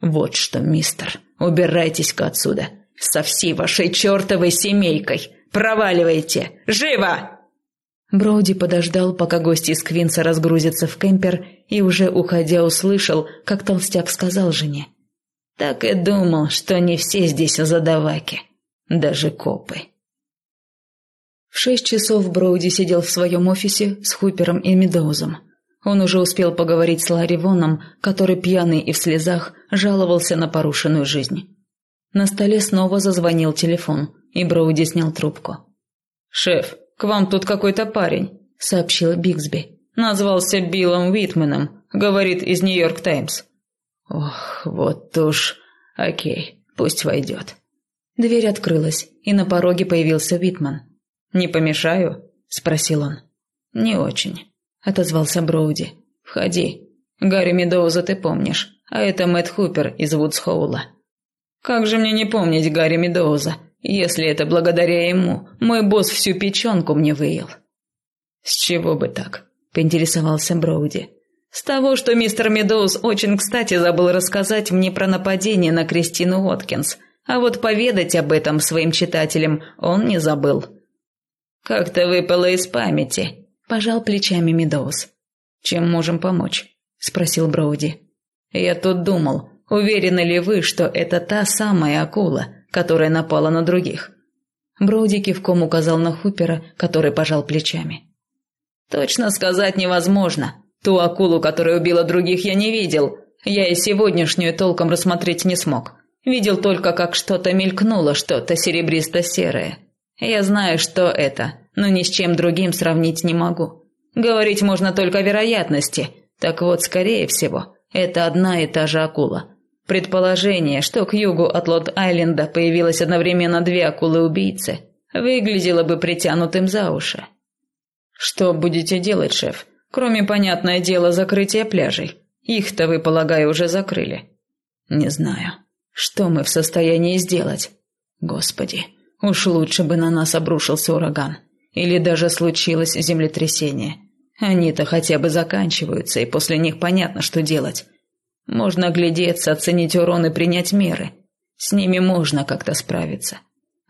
Вот что, мистер, убирайтесь-ка отсюда. Со всей вашей чертовой семейкой. Проваливайте! Живо! Броуди подождал, пока гости из Квинса разгрузятся в кемпер, и уже уходя услышал, как толстяк сказал жене. «Так и думал, что не все здесь задаваки, даже копы». В шесть часов Броуди сидел в своем офисе с Хупером и Медоузом. Он уже успел поговорить с Ларри Воном, который пьяный и в слезах жаловался на порушенную жизнь. На столе снова зазвонил телефон, и Броуди снял трубку. «Шеф, к вам тут какой-то парень», — сообщил Бигсби. «Назвался Биллом Уитменом, говорит из Нью-Йорк Таймс». «Ох, вот уж... Окей, пусть войдет». Дверь открылась, и на пороге появился Уитман. «Не помешаю?» – спросил он. «Не очень», – отозвался Броуди. «Входи. Гарри Медоуза ты помнишь, а это Мэтт Хупер из Вудсхоула». «Как же мне не помнить Гарри Медоуза, если это благодаря ему мой босс всю печенку мне выел?» «С чего бы так?» – поинтересовался Броуди. «С того, что мистер Медоуз очень кстати забыл рассказать мне про нападение на Кристину Уоткинс, а вот поведать об этом своим читателям он не забыл». «Как-то выпало из памяти», – пожал плечами Медоуз. «Чем можем помочь?» – спросил Броуди. «Я тут думал, уверены ли вы, что это та самая акула, которая напала на других?» Броуди кивком указал на Хупера, который пожал плечами. «Точно сказать невозможно. Ту акулу, которая убила других, я не видел. Я и сегодняшнюю толком рассмотреть не смог. Видел только, как что-то мелькнуло, что-то серебристо-серое. Я знаю, что это, но ни с чем другим сравнить не могу. Говорить можно только о вероятности. Так вот, скорее всего, это одна и та же акула. Предположение, что к югу от Лот-Айленда появилось одновременно две акулы-убийцы, выглядело бы притянутым за уши. Что будете делать, шеф? Кроме, понятное дело, закрытия пляжей. Их-то, вы, полагаю, уже закрыли. Не знаю. Что мы в состоянии сделать? Господи, Уж лучше бы на нас обрушился ураган. Или даже случилось землетрясение. Они-то хотя бы заканчиваются, и после них понятно, что делать. Можно оглядеться, оценить урон и принять меры. С ними можно как-то справиться.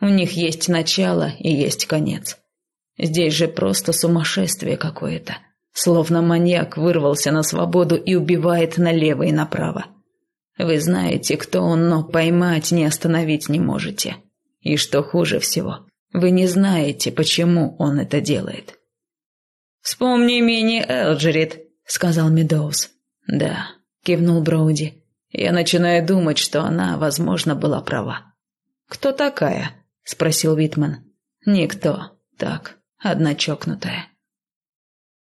У них есть начало и есть конец. Здесь же просто сумасшествие какое-то. Словно маньяк вырвался на свободу и убивает налево и направо. Вы знаете, кто он, но поймать не остановить не можете. И что хуже всего, вы не знаете, почему он это делает. «Вспомни Мини Элджерит», — сказал Медоуз. «Да», — кивнул Броуди. «Я начинаю думать, что она, возможно, была права». «Кто такая?» — спросил Витман. «Никто. Так, одна чокнутая».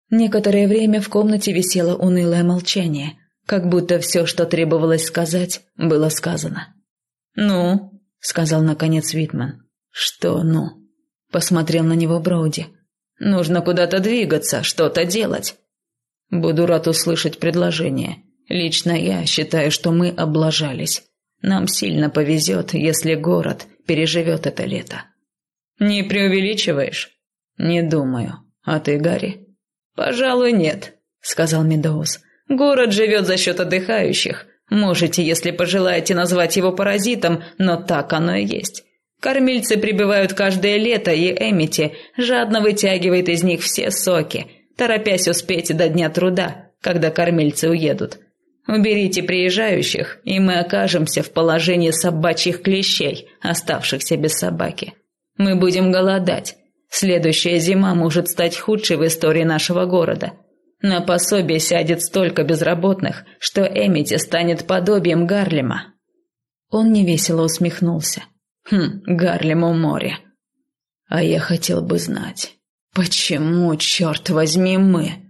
Некоторое время в комнате висело унылое молчание, как будто все, что требовалось сказать, было сказано. «Ну?» — сказал наконец Витман. «Что «ну»?» — посмотрел на него Броуди. «Нужно куда-то двигаться, что-то делать». «Буду рад услышать предложение. Лично я считаю, что мы облажались. Нам сильно повезет, если город переживет это лето». «Не преувеличиваешь?» «Не думаю. А ты, Гарри?» «Пожалуй, нет», — сказал Медоуз. «Город живет за счет отдыхающих. Можете, если пожелаете, назвать его паразитом, но так оно и есть. Кормильцы прибывают каждое лето, и Эмити жадно вытягивает из них все соки, торопясь успеть до дня труда, когда кормильцы уедут. Уберите приезжающих, и мы окажемся в положении собачьих клещей, оставшихся без собаки. Мы будем голодать. Следующая зима может стать худшей в истории нашего города – на пособие сядет столько безработных, что Эмити станет подобием Гарлема». Он невесело усмехнулся. «Хм, Гарлему море. А я хотел бы знать, почему, черт возьми, мы?»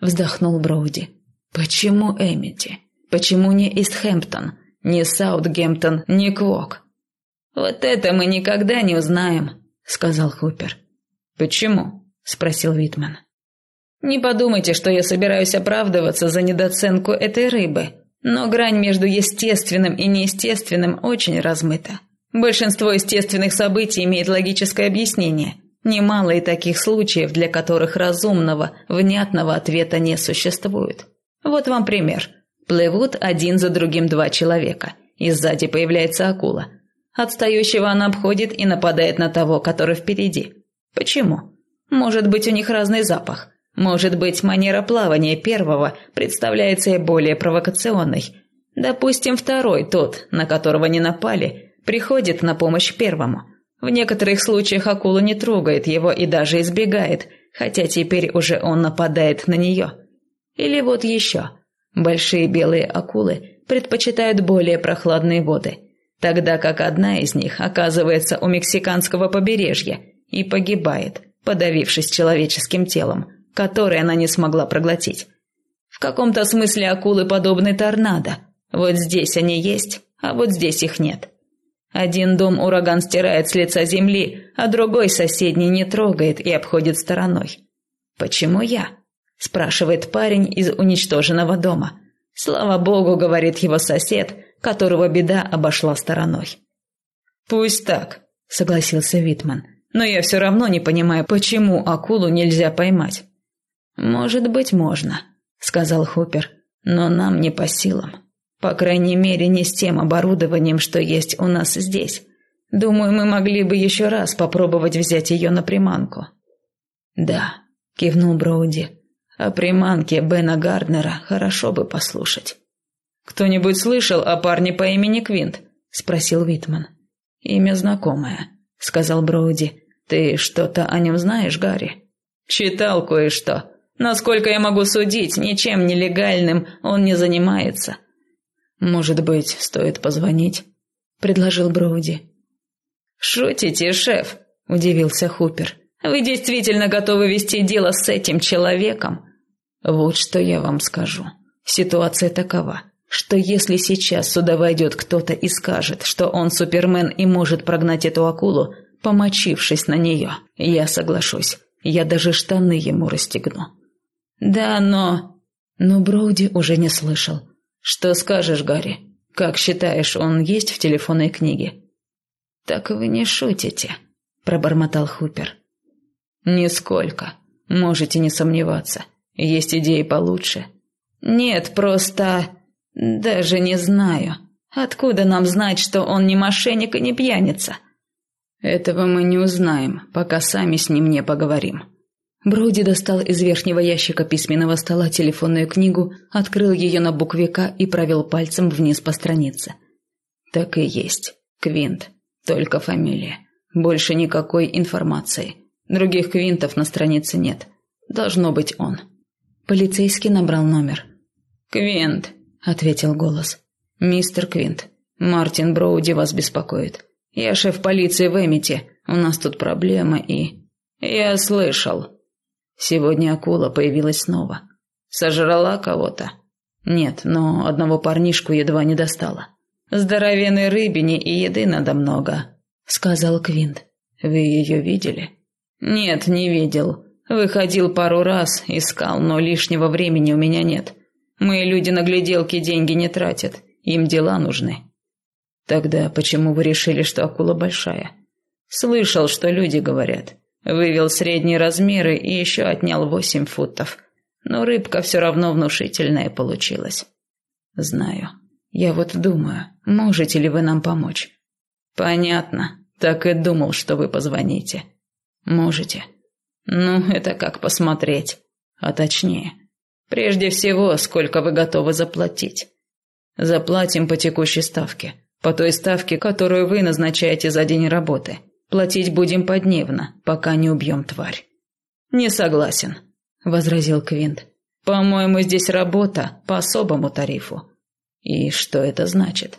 Вздохнул Броуди. «Почему Эмити? Почему не Истхэмптон, не Саутгемптон, не Квок?» «Вот это мы никогда не узнаем», — сказал Хупер. «Почему?» – спросил Витман. «Не подумайте, что я собираюсь оправдываться за недооценку этой рыбы, но грань между естественным и неестественным очень размыта. Большинство естественных событий имеет логическое объяснение. Немало и таких случаев, для которых разумного, внятного ответа не существует. Вот вам пример. Плывут один за другим два человека, и сзади появляется акула. Отстающего она обходит и нападает на того, который впереди. Почему? Может быть, у них разный запах. Может быть, манера плавания первого представляется ей более провокационной. Допустим, второй, тот, на которого не напали, приходит на помощь первому. В некоторых случаях акула не трогает его и даже избегает, хотя теперь уже он нападает на нее. Или вот еще. Большие белые акулы предпочитают более прохладные воды, тогда как одна из них оказывается у мексиканского побережья и погибает, подавившись человеческим телом, которое она не смогла проглотить. В каком-то смысле акулы подобны торнадо. Вот здесь они есть, а вот здесь их нет. Один дом ураган стирает с лица земли, а другой соседний не трогает и обходит стороной. «Почему я?» – спрашивает парень из уничтоженного дома. «Слава богу», – говорит его сосед, которого беда обошла стороной. «Пусть так», – согласился Витман. «Но я все равно не понимаю, почему акулу нельзя поймать». «Может быть, можно», – сказал Хупер, – «но нам не по силам». По крайней мере, не с тем оборудованием, что есть у нас здесь. Думаю, мы могли бы еще раз попробовать взять ее на приманку». «Да», — кивнул Броуди. «О приманке Бена Гарднера хорошо бы послушать». «Кто-нибудь слышал о парне по имени Квинт?» — спросил Витман. «Имя знакомое», — сказал Броуди. «Ты что-то о нем знаешь, Гарри?» «Читал кое-что. Насколько я могу судить, ничем нелегальным он не занимается. «Может быть, стоит позвонить?» – предложил Броуди. «Шутите, шеф?» – удивился Хупер. «Вы действительно готовы вести дело с этим человеком?» «Вот что я вам скажу. Ситуация такова, что если сейчас сюда войдет кто-то и скажет, что он супермен и может прогнать эту акулу, помочившись на нее, я соглашусь. Я даже штаны ему расстегну». «Да, но...» Но Броуди уже не слышал. «Что скажешь, Гарри? Как считаешь, он есть в телефонной книге?» «Так вы не шутите», – пробормотал Хупер. «Нисколько. Можете не сомневаться. Есть идеи получше». «Нет, просто... даже не знаю. Откуда нам знать, что он не мошенник и не пьяница?» «Этого мы не узнаем, пока сами с ним не поговорим», Броуди достал из верхнего ящика письменного стола телефонную книгу, открыл ее на букве «К» и провел пальцем вниз по странице. Так и есть. Квинт. Только фамилия. Больше никакой информации. Других квинтов на странице нет. Должно быть он. Полицейский набрал номер. «Квинт», — ответил голос. «Мистер Квинт, Мартин Броуди вас беспокоит. Я шеф полиции в Эмите. У нас тут проблема и...» «Я слышал», Сегодня акула появилась снова. Сожрала кого-то? Нет, но одного парнишку едва не достала. Здоровенной рыбине и еды надо много, сказал Квинт. Вы ее видели? Нет, не видел. Выходил пару раз, искал, но лишнего времени у меня нет. Мои люди на гляделки деньги не тратят, им дела нужны. Тогда почему вы решили, что акула большая? Слышал, что люди говорят. Вывел средние размеры и еще отнял восемь футов. Но рыбка все равно внушительная получилась. Знаю. Я вот думаю, можете ли вы нам помочь? Понятно. Так и думал, что вы позвоните. Можете. Ну, это как посмотреть. А точнее. Прежде всего, сколько вы готовы заплатить. Заплатим по текущей ставке. По той ставке, которую вы назначаете за день работы. Платить будем подневно, пока не убьем тварь». «Не согласен», — возразил Квинт. «По-моему, здесь работа по особому тарифу». «И что это значит?»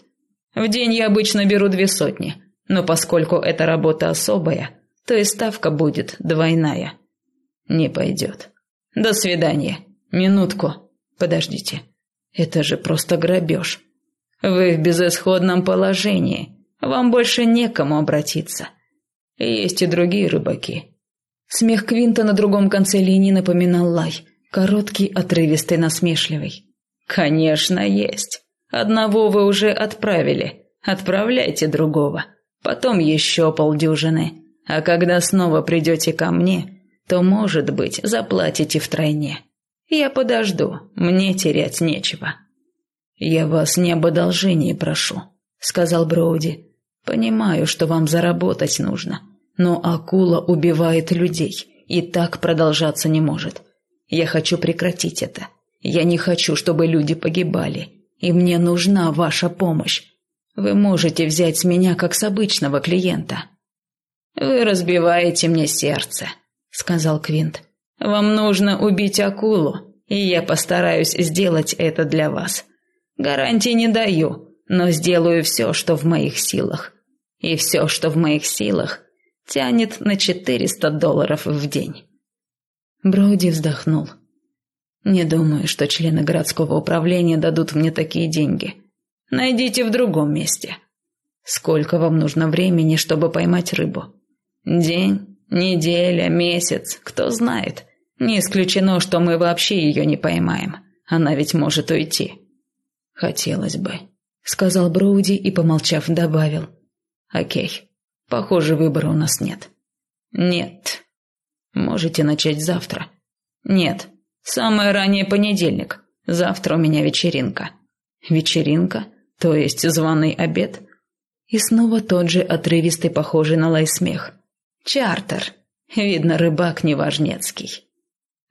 «В день я обычно беру две сотни, но поскольку эта работа особая, то и ставка будет двойная». «Не пойдет». «До свидания. Минутку. Подождите. Это же просто грабеж. Вы в безысходном положении. Вам больше некому обратиться». Есть и другие рыбаки. Смех Квинта на другом конце линии напоминал лай, короткий, отрывистый, насмешливый. «Конечно, есть. Одного вы уже отправили. Отправляйте другого. Потом еще полдюжины. А когда снова придете ко мне, то, может быть, заплатите втройне. Я подожду, мне терять нечего». «Я вас не об одолжении прошу», — сказал Броуди. «Понимаю, что вам заработать нужно, но акула убивает людей, и так продолжаться не может. Я хочу прекратить это. Я не хочу, чтобы люди погибали, и мне нужна ваша помощь. Вы можете взять с меня как с обычного клиента». «Вы разбиваете мне сердце», — сказал Квинт. «Вам нужно убить акулу, и я постараюсь сделать это для вас. Гарантии не даю, но сделаю все, что в моих силах. И все, что в моих силах, тянет на четыреста долларов в день». Броуди вздохнул. «Не думаю, что члены городского управления дадут мне такие деньги. Найдите в другом месте. Сколько вам нужно времени, чтобы поймать рыбу? День, неделя, месяц, кто знает. Не исключено, что мы вообще ее не поймаем. Она ведь может уйти». «Хотелось бы», — сказал Броуди и, помолчав, добавил. «Окей, похоже, выбора у нас нет». «Нет», Можете начать завтра. Нет, самое раннее понедельник. Завтра у меня вечеринка. Вечеринка? То есть званый обед? И снова тот же отрывистый, похожий на лай смех. Чартер. Видно, рыбак неважнецкий.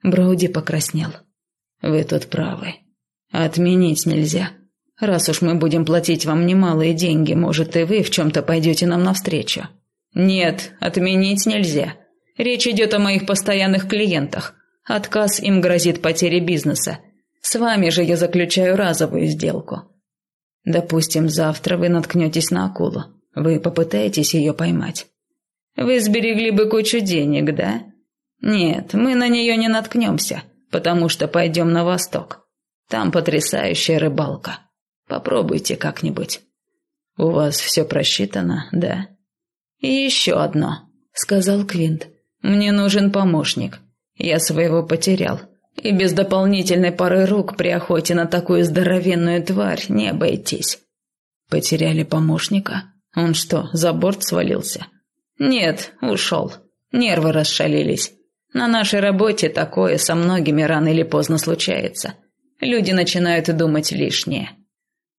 Броуди покраснел. Вы тут правы. Отменить нельзя. Раз уж мы будем платить вам немалые деньги, может, и вы в чем-то пойдете нам навстречу. Нет, отменить нельзя. Речь идет о моих постоянных клиентах. Отказ им грозит потерей бизнеса. С вами же я заключаю разовую сделку. Допустим, завтра вы наткнетесь на акулу. Вы попытаетесь ее поймать. Вы сберегли бы кучу денег, да? Нет, мы на нее не наткнемся, потому что пойдем на восток. Там потрясающая рыбалка. Попробуйте как-нибудь. У вас все просчитано, да? Еще одно, сказал Квинт. Мне нужен помощник. Я своего потерял. И без дополнительной пары рук при охоте на такую здоровенную тварь не обойтись. Потеряли помощника? Он что, за борт свалился? Нет, ушел. Нервы расшалились. На нашей работе такое со многими рано или поздно случается. Люди начинают думать лишнее.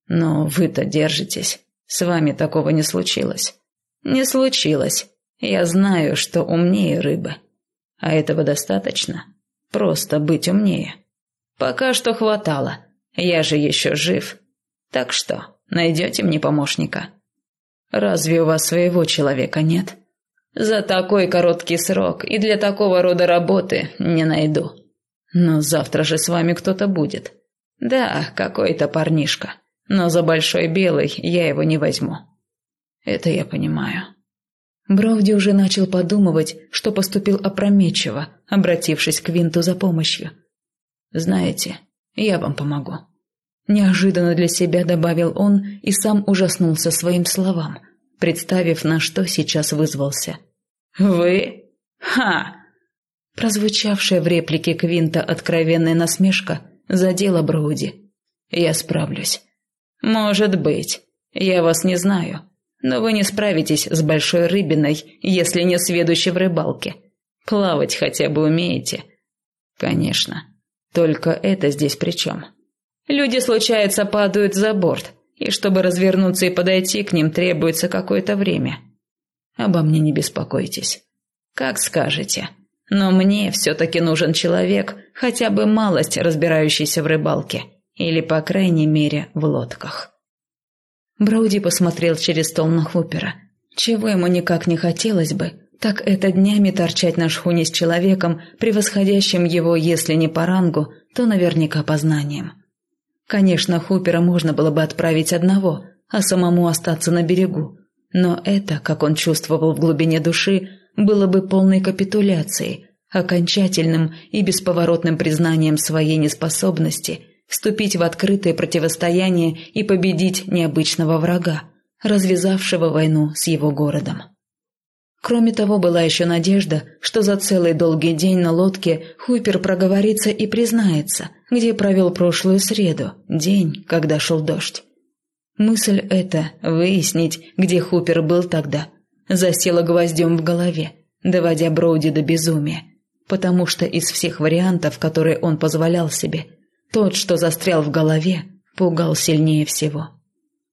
Но вы-то держитесь. С вами такого не случилось. Не случилось. Я знаю, что умнее рыбы. А этого достаточно. Просто быть умнее. Пока что хватало. Я же еще жив. Так что, найдете мне помощника? Разве у вас своего человека нет? За такой короткий срок и для такого рода работы не найду. Но завтра же с вами кто-то будет. Да, какой-то парнишка. Но за большой белый я его не возьму. Это я понимаю. Броуди уже начал подумывать, что поступил опрометчиво, обратившись к Винту за помощью. «Знаете, я вам помогу». Неожиданно для себя добавил он и сам ужаснулся своим словам, представив, на что сейчас вызвался. «Вы? Ха!» Прозвучавшая в реплике Квинта откровенная насмешка задела Броуди. «Я справлюсь». «Может быть. Я вас не знаю. Но вы не справитесь с большой рыбиной, если не сведущи в рыбалке. Плавать хотя бы умеете? Конечно. Только это здесь при чем? Люди, случается, падают за борт, и чтобы развернуться и подойти к ним, требуется какое-то время. Обо мне не беспокойтесь. Как скажете. Но мне все-таки нужен человек, хотя бы малость разбирающийся в рыбалке. Или, по крайней мере, в лодках. Броуди посмотрел через стол на Хупера. Чего ему никак не хотелось бы, так это днями торчать на шхуне с человеком, превосходящим его, если не по рангу, то наверняка по знаниям. Конечно, Хупера можно было бы отправить одного, а самому остаться на берегу. Но это, как он чувствовал в глубине души, было бы полной капитуляцией, окончательным и бесповоротным признанием своей неспособности – вступить в открытое противостояние и победить необычного врага, развязавшего войну с его городом. Кроме того, была еще надежда, что за целый долгий день на лодке Хупер проговорится и признается, где провел прошлую среду, день, когда шел дождь. Мысль эта, выяснить, где Хупер был тогда, засела гвоздем в голове, доводя Броуди до безумия, потому что из всех вариантов, которые он позволял себе, тот, что застрял в голове, пугал сильнее всего.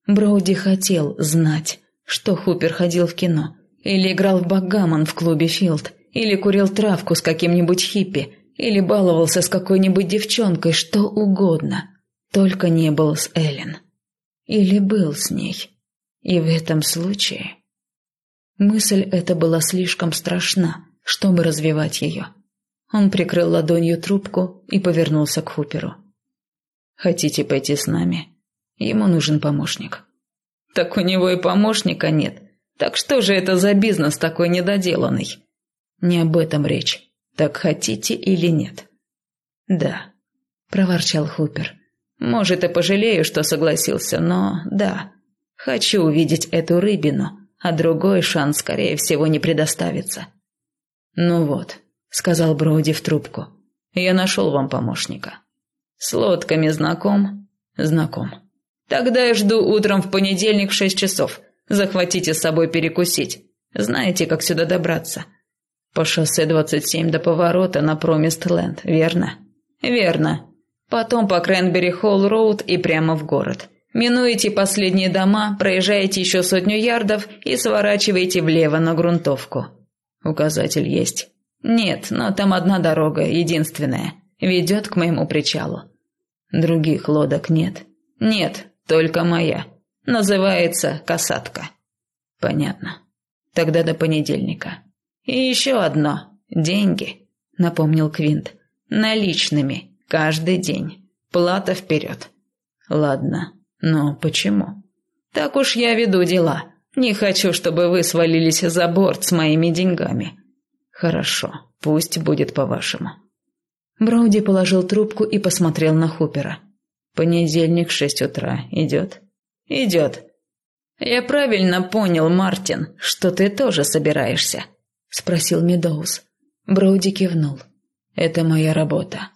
Броуди хотел знать, что Хупер ходил в кино, или играл в бакгамон в клубе «Филд», или курил травку с каким-нибудь хиппи, или баловался с какой-нибудь девчонкой, что угодно. Только не был с Эллен. Или был с ней. И в этом случае... Мысль эта была слишком страшна, чтобы развивать ее. Он прикрыл ладонью трубку и повернулся к Хуперу. «Хотите пойти с нами? Ему нужен помощник». «Так у него и помощника нет. Так что же это за бизнес такой недоделанный? Не об этом речь. Так хотите или нет? Да, проворчал Хупер. Может, и пожалею, что согласился, но да. Хочу увидеть эту рыбину, а другой шанс, скорее всего, не предоставится. Ну вот, сказал Броуди в трубку. Я нашел вам помощника. С лодками знаком? Знаком. Тогда я жду утром в понедельник в шесть часов. Захватите с собой перекусить. Знаете, как сюда добраться? По шоссе 27 до поворота на Промист-Ленд, верно? Верно. Потом по Кренбери-Холл-Роуд и прямо в город. Минуете последние дома, проезжаете еще сотню ярдов и сворачиваете влево на грунтовку. Указатель есть. Нет, но там одна дорога, единственная. Ведет к моему причалу. Других лодок нет. Нет, только моя. Называется касатка. Понятно. Тогда до понедельника. И еще одно. Деньги, напомнил Квинт. Наличными. Каждый день. Плата вперед. Ладно. Но почему? Так уж я веду дела. Не хочу, чтобы вы свалились за борт с моими деньгами. Хорошо. Пусть будет по-вашему. Броуди положил трубку и посмотрел на Хупера. Понедельник, шесть утра. Идет? «Идет». «Я правильно понял, Мартин, что ты тоже собираешься?» – спросил Медоуз. Броуди кивнул. «Это моя работа».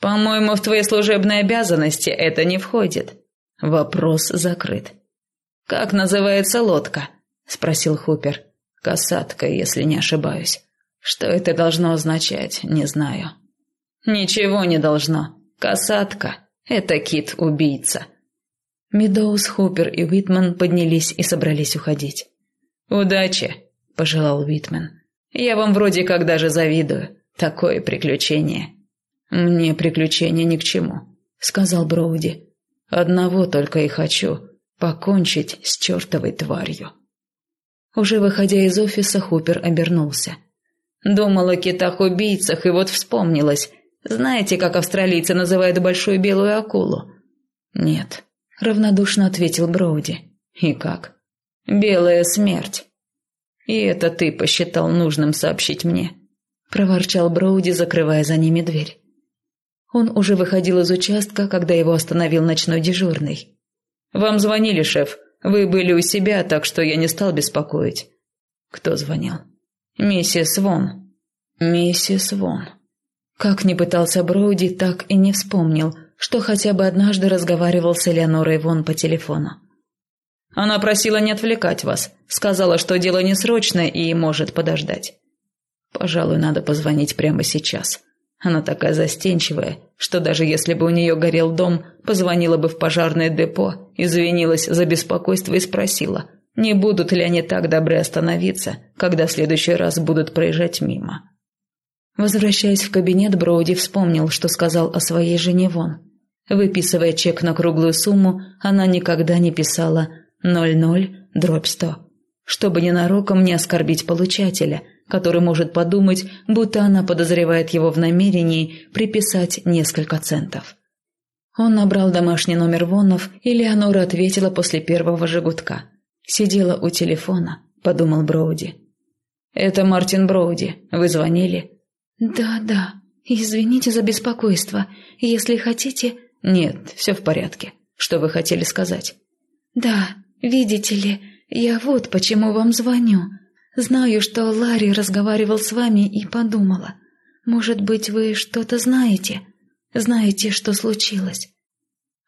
«По-моему, в твои служебные обязанности это не входит». Вопрос закрыт. «Как называется лодка?» – спросил Хупер. «Касатка, если не ошибаюсь. Что это должно означать, не знаю». «Ничего не должно. Касатка – это кит-убийца. Медоуз, Хоппер и Уитман поднялись и собрались уходить. «Удачи!» – пожелал Уитман. «Я вам вроде как даже завидую. Такое приключение». «Мне приключения ни к чему», – сказал Броуди. «Одного только и хочу – покончить с чертовой тварью». Уже выходя из офиса, Хупер обернулся. «Думал о китах-убийцах, и вот вспомнилось. Знаете, как австралийцы называют большую белую акулу?» «Нет», равнодушно ответил Броуди. И как? Белая смерть. И это ты посчитал нужным сообщить мне, проворчал Броуди, закрывая за ними дверь. Он уже выходил из участка, когда его остановил ночной дежурный. Вам звонили, шеф. Вы были у себя, так что я не стал беспокоить. Кто звонил? Миссис Вон. Миссис Вон. Как ни пытался Броуди, так и не вспомнил, что хотя бы однажды разговаривал с Элеонорой Вон по телефону. Она просила не отвлекать вас, сказала, что дело не срочное и может подождать. Пожалуй, надо позвонить прямо сейчас. Она такая застенчивая, что даже если бы у нее горел дом, позвонила бы в пожарное депо, извинилась за беспокойство и спросила, не будут ли они так добры остановиться, когда в следующий раз будут проезжать мимо. Возвращаясь в кабинет, Броуди вспомнил, что сказал о своей жене Вон. Выписывая чек на круглую сумму, она никогда не писала «00 дробь 100», чтобы ненароком не оскорбить получателя, который может подумать, будто она подозревает его в намерении приписать несколько центов. Он набрал домашний номер Вонов, и Леонора ответила после первого жигутка. «Сидела у телефона», — подумал Броуди. «Это Мартин Броуди. Вы звонили?» «Да, да. Извините за беспокойство. Если хотите, «Нет, все в порядке. Что вы хотели сказать?» «Да, видите ли, я вот почему вам звоню. Знаю, что Ларри разговаривал с вами и подумала. Может быть, вы что-то знаете? Знаете, что случилось?»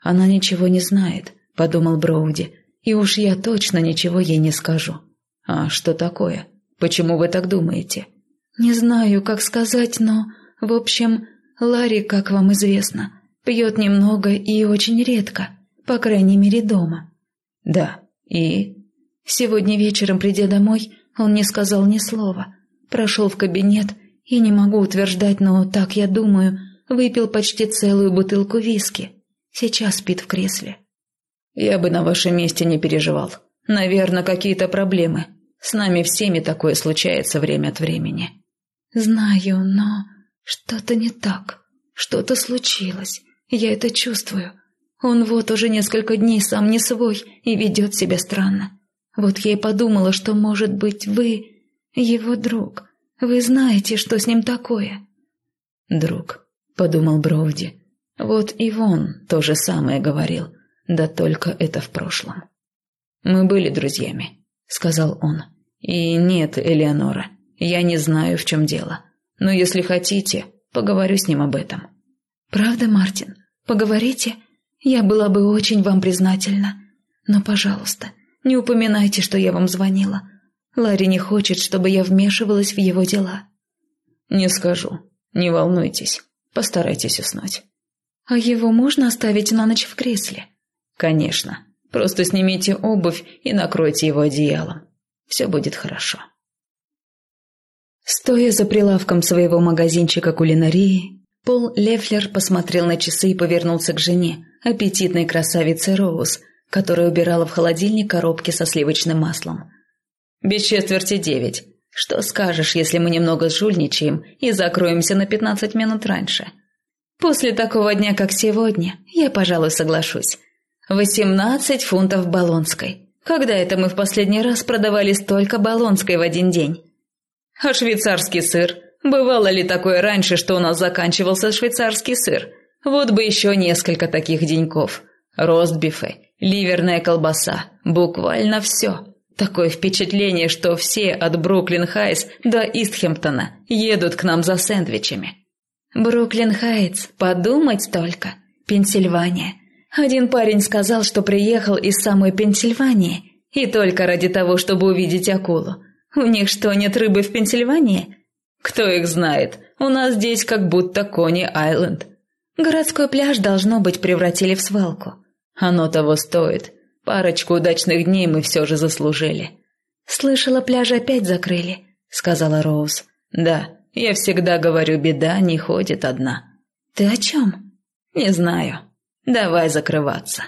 «Она ничего не знает», — подумал Броуди. «И уж я точно ничего ей не скажу». «А что такое? Почему вы так думаете?» «Не знаю, как сказать, но... В общем, Ларри, как вам известно, пьет немного и очень редко, по крайней мере, дома». «Да, и...» «Сегодня вечером, придя домой, он не сказал ни слова. Прошел в кабинет, и не могу утверждать, но так я думаю, выпил почти целую бутылку виски. Сейчас спит в кресле». «Я бы на вашем месте не переживал. Наверное, какие-то проблемы. С нами всеми такое случается время от времени». «Знаю, но что-то не так. Что-то случилось. Я это чувствую. Он вот уже несколько дней сам не свой и ведет себя странно. Вот я и подумала, что, может быть, вы его друг. Вы знаете, что с ним такое?» «Друг», — подумал Броуди. «Вот и вон то же самое говорил, да только это в прошлом». «Мы были друзьями», — сказал он. «И нет, Элеонора, я не знаю, в чем дело. Но если хотите, поговорю с ним об этом». «Правда, Мартин? Поговорите? Я была бы очень вам признательна. Но, пожалуйста, не упоминайте, что я вам звонила. Ларри не хочет, чтобы я вмешивалась в его дела». «Не скажу. Не волнуйтесь. Постарайтесь уснуть». «А его можно оставить на ночь в кресле?» «Конечно. Просто снимите обувь и накройте его одеялом. Все будет хорошо». Стоя за прилавком своего магазинчика кулинарии, Пол Лефлер посмотрел на часы и повернулся к жене, аппетитной красавице Роуз, которая убирала в холодильник коробки со сливочным маслом. «Без четверти девять. Что скажешь, если мы немного жульничаем и закроемся на пятнадцать минут раньше?» «После такого дня, как сегодня, я, пожалуй, соглашусь. Восемнадцать фунтов Болонской. Когда это мы в последний раз продавали столько Болонской в один день?» «А швейцарский сыр? Бывало ли такое раньше, что у нас заканчивался швейцарский сыр? Вот бы еще несколько таких деньков. Ростбифы, ливерная колбаса, буквально все. Такое впечатление, что все от Бруклин-Хайс до Истхемптона едут к нам за сэндвичами». «Бруклин-Хайтс, подумать только. Пенсильвания. Один парень сказал, что приехал из самой Пенсильвании, и только ради того, чтобы увидеть акулу. У них что, нет рыбы в Пенсильвании? Кто их знает? У нас здесь как будто Кони-Айленд. Городской пляж, должно быть, превратили в свалку. Оно того стоит. Парочку удачных дней мы все же заслужили. «Слышала, пляж опять закрыли», — сказала Роуз. «Да, я всегда говорю, беда не ходит одна». «Ты о чем?» «Не знаю. Давай закрываться».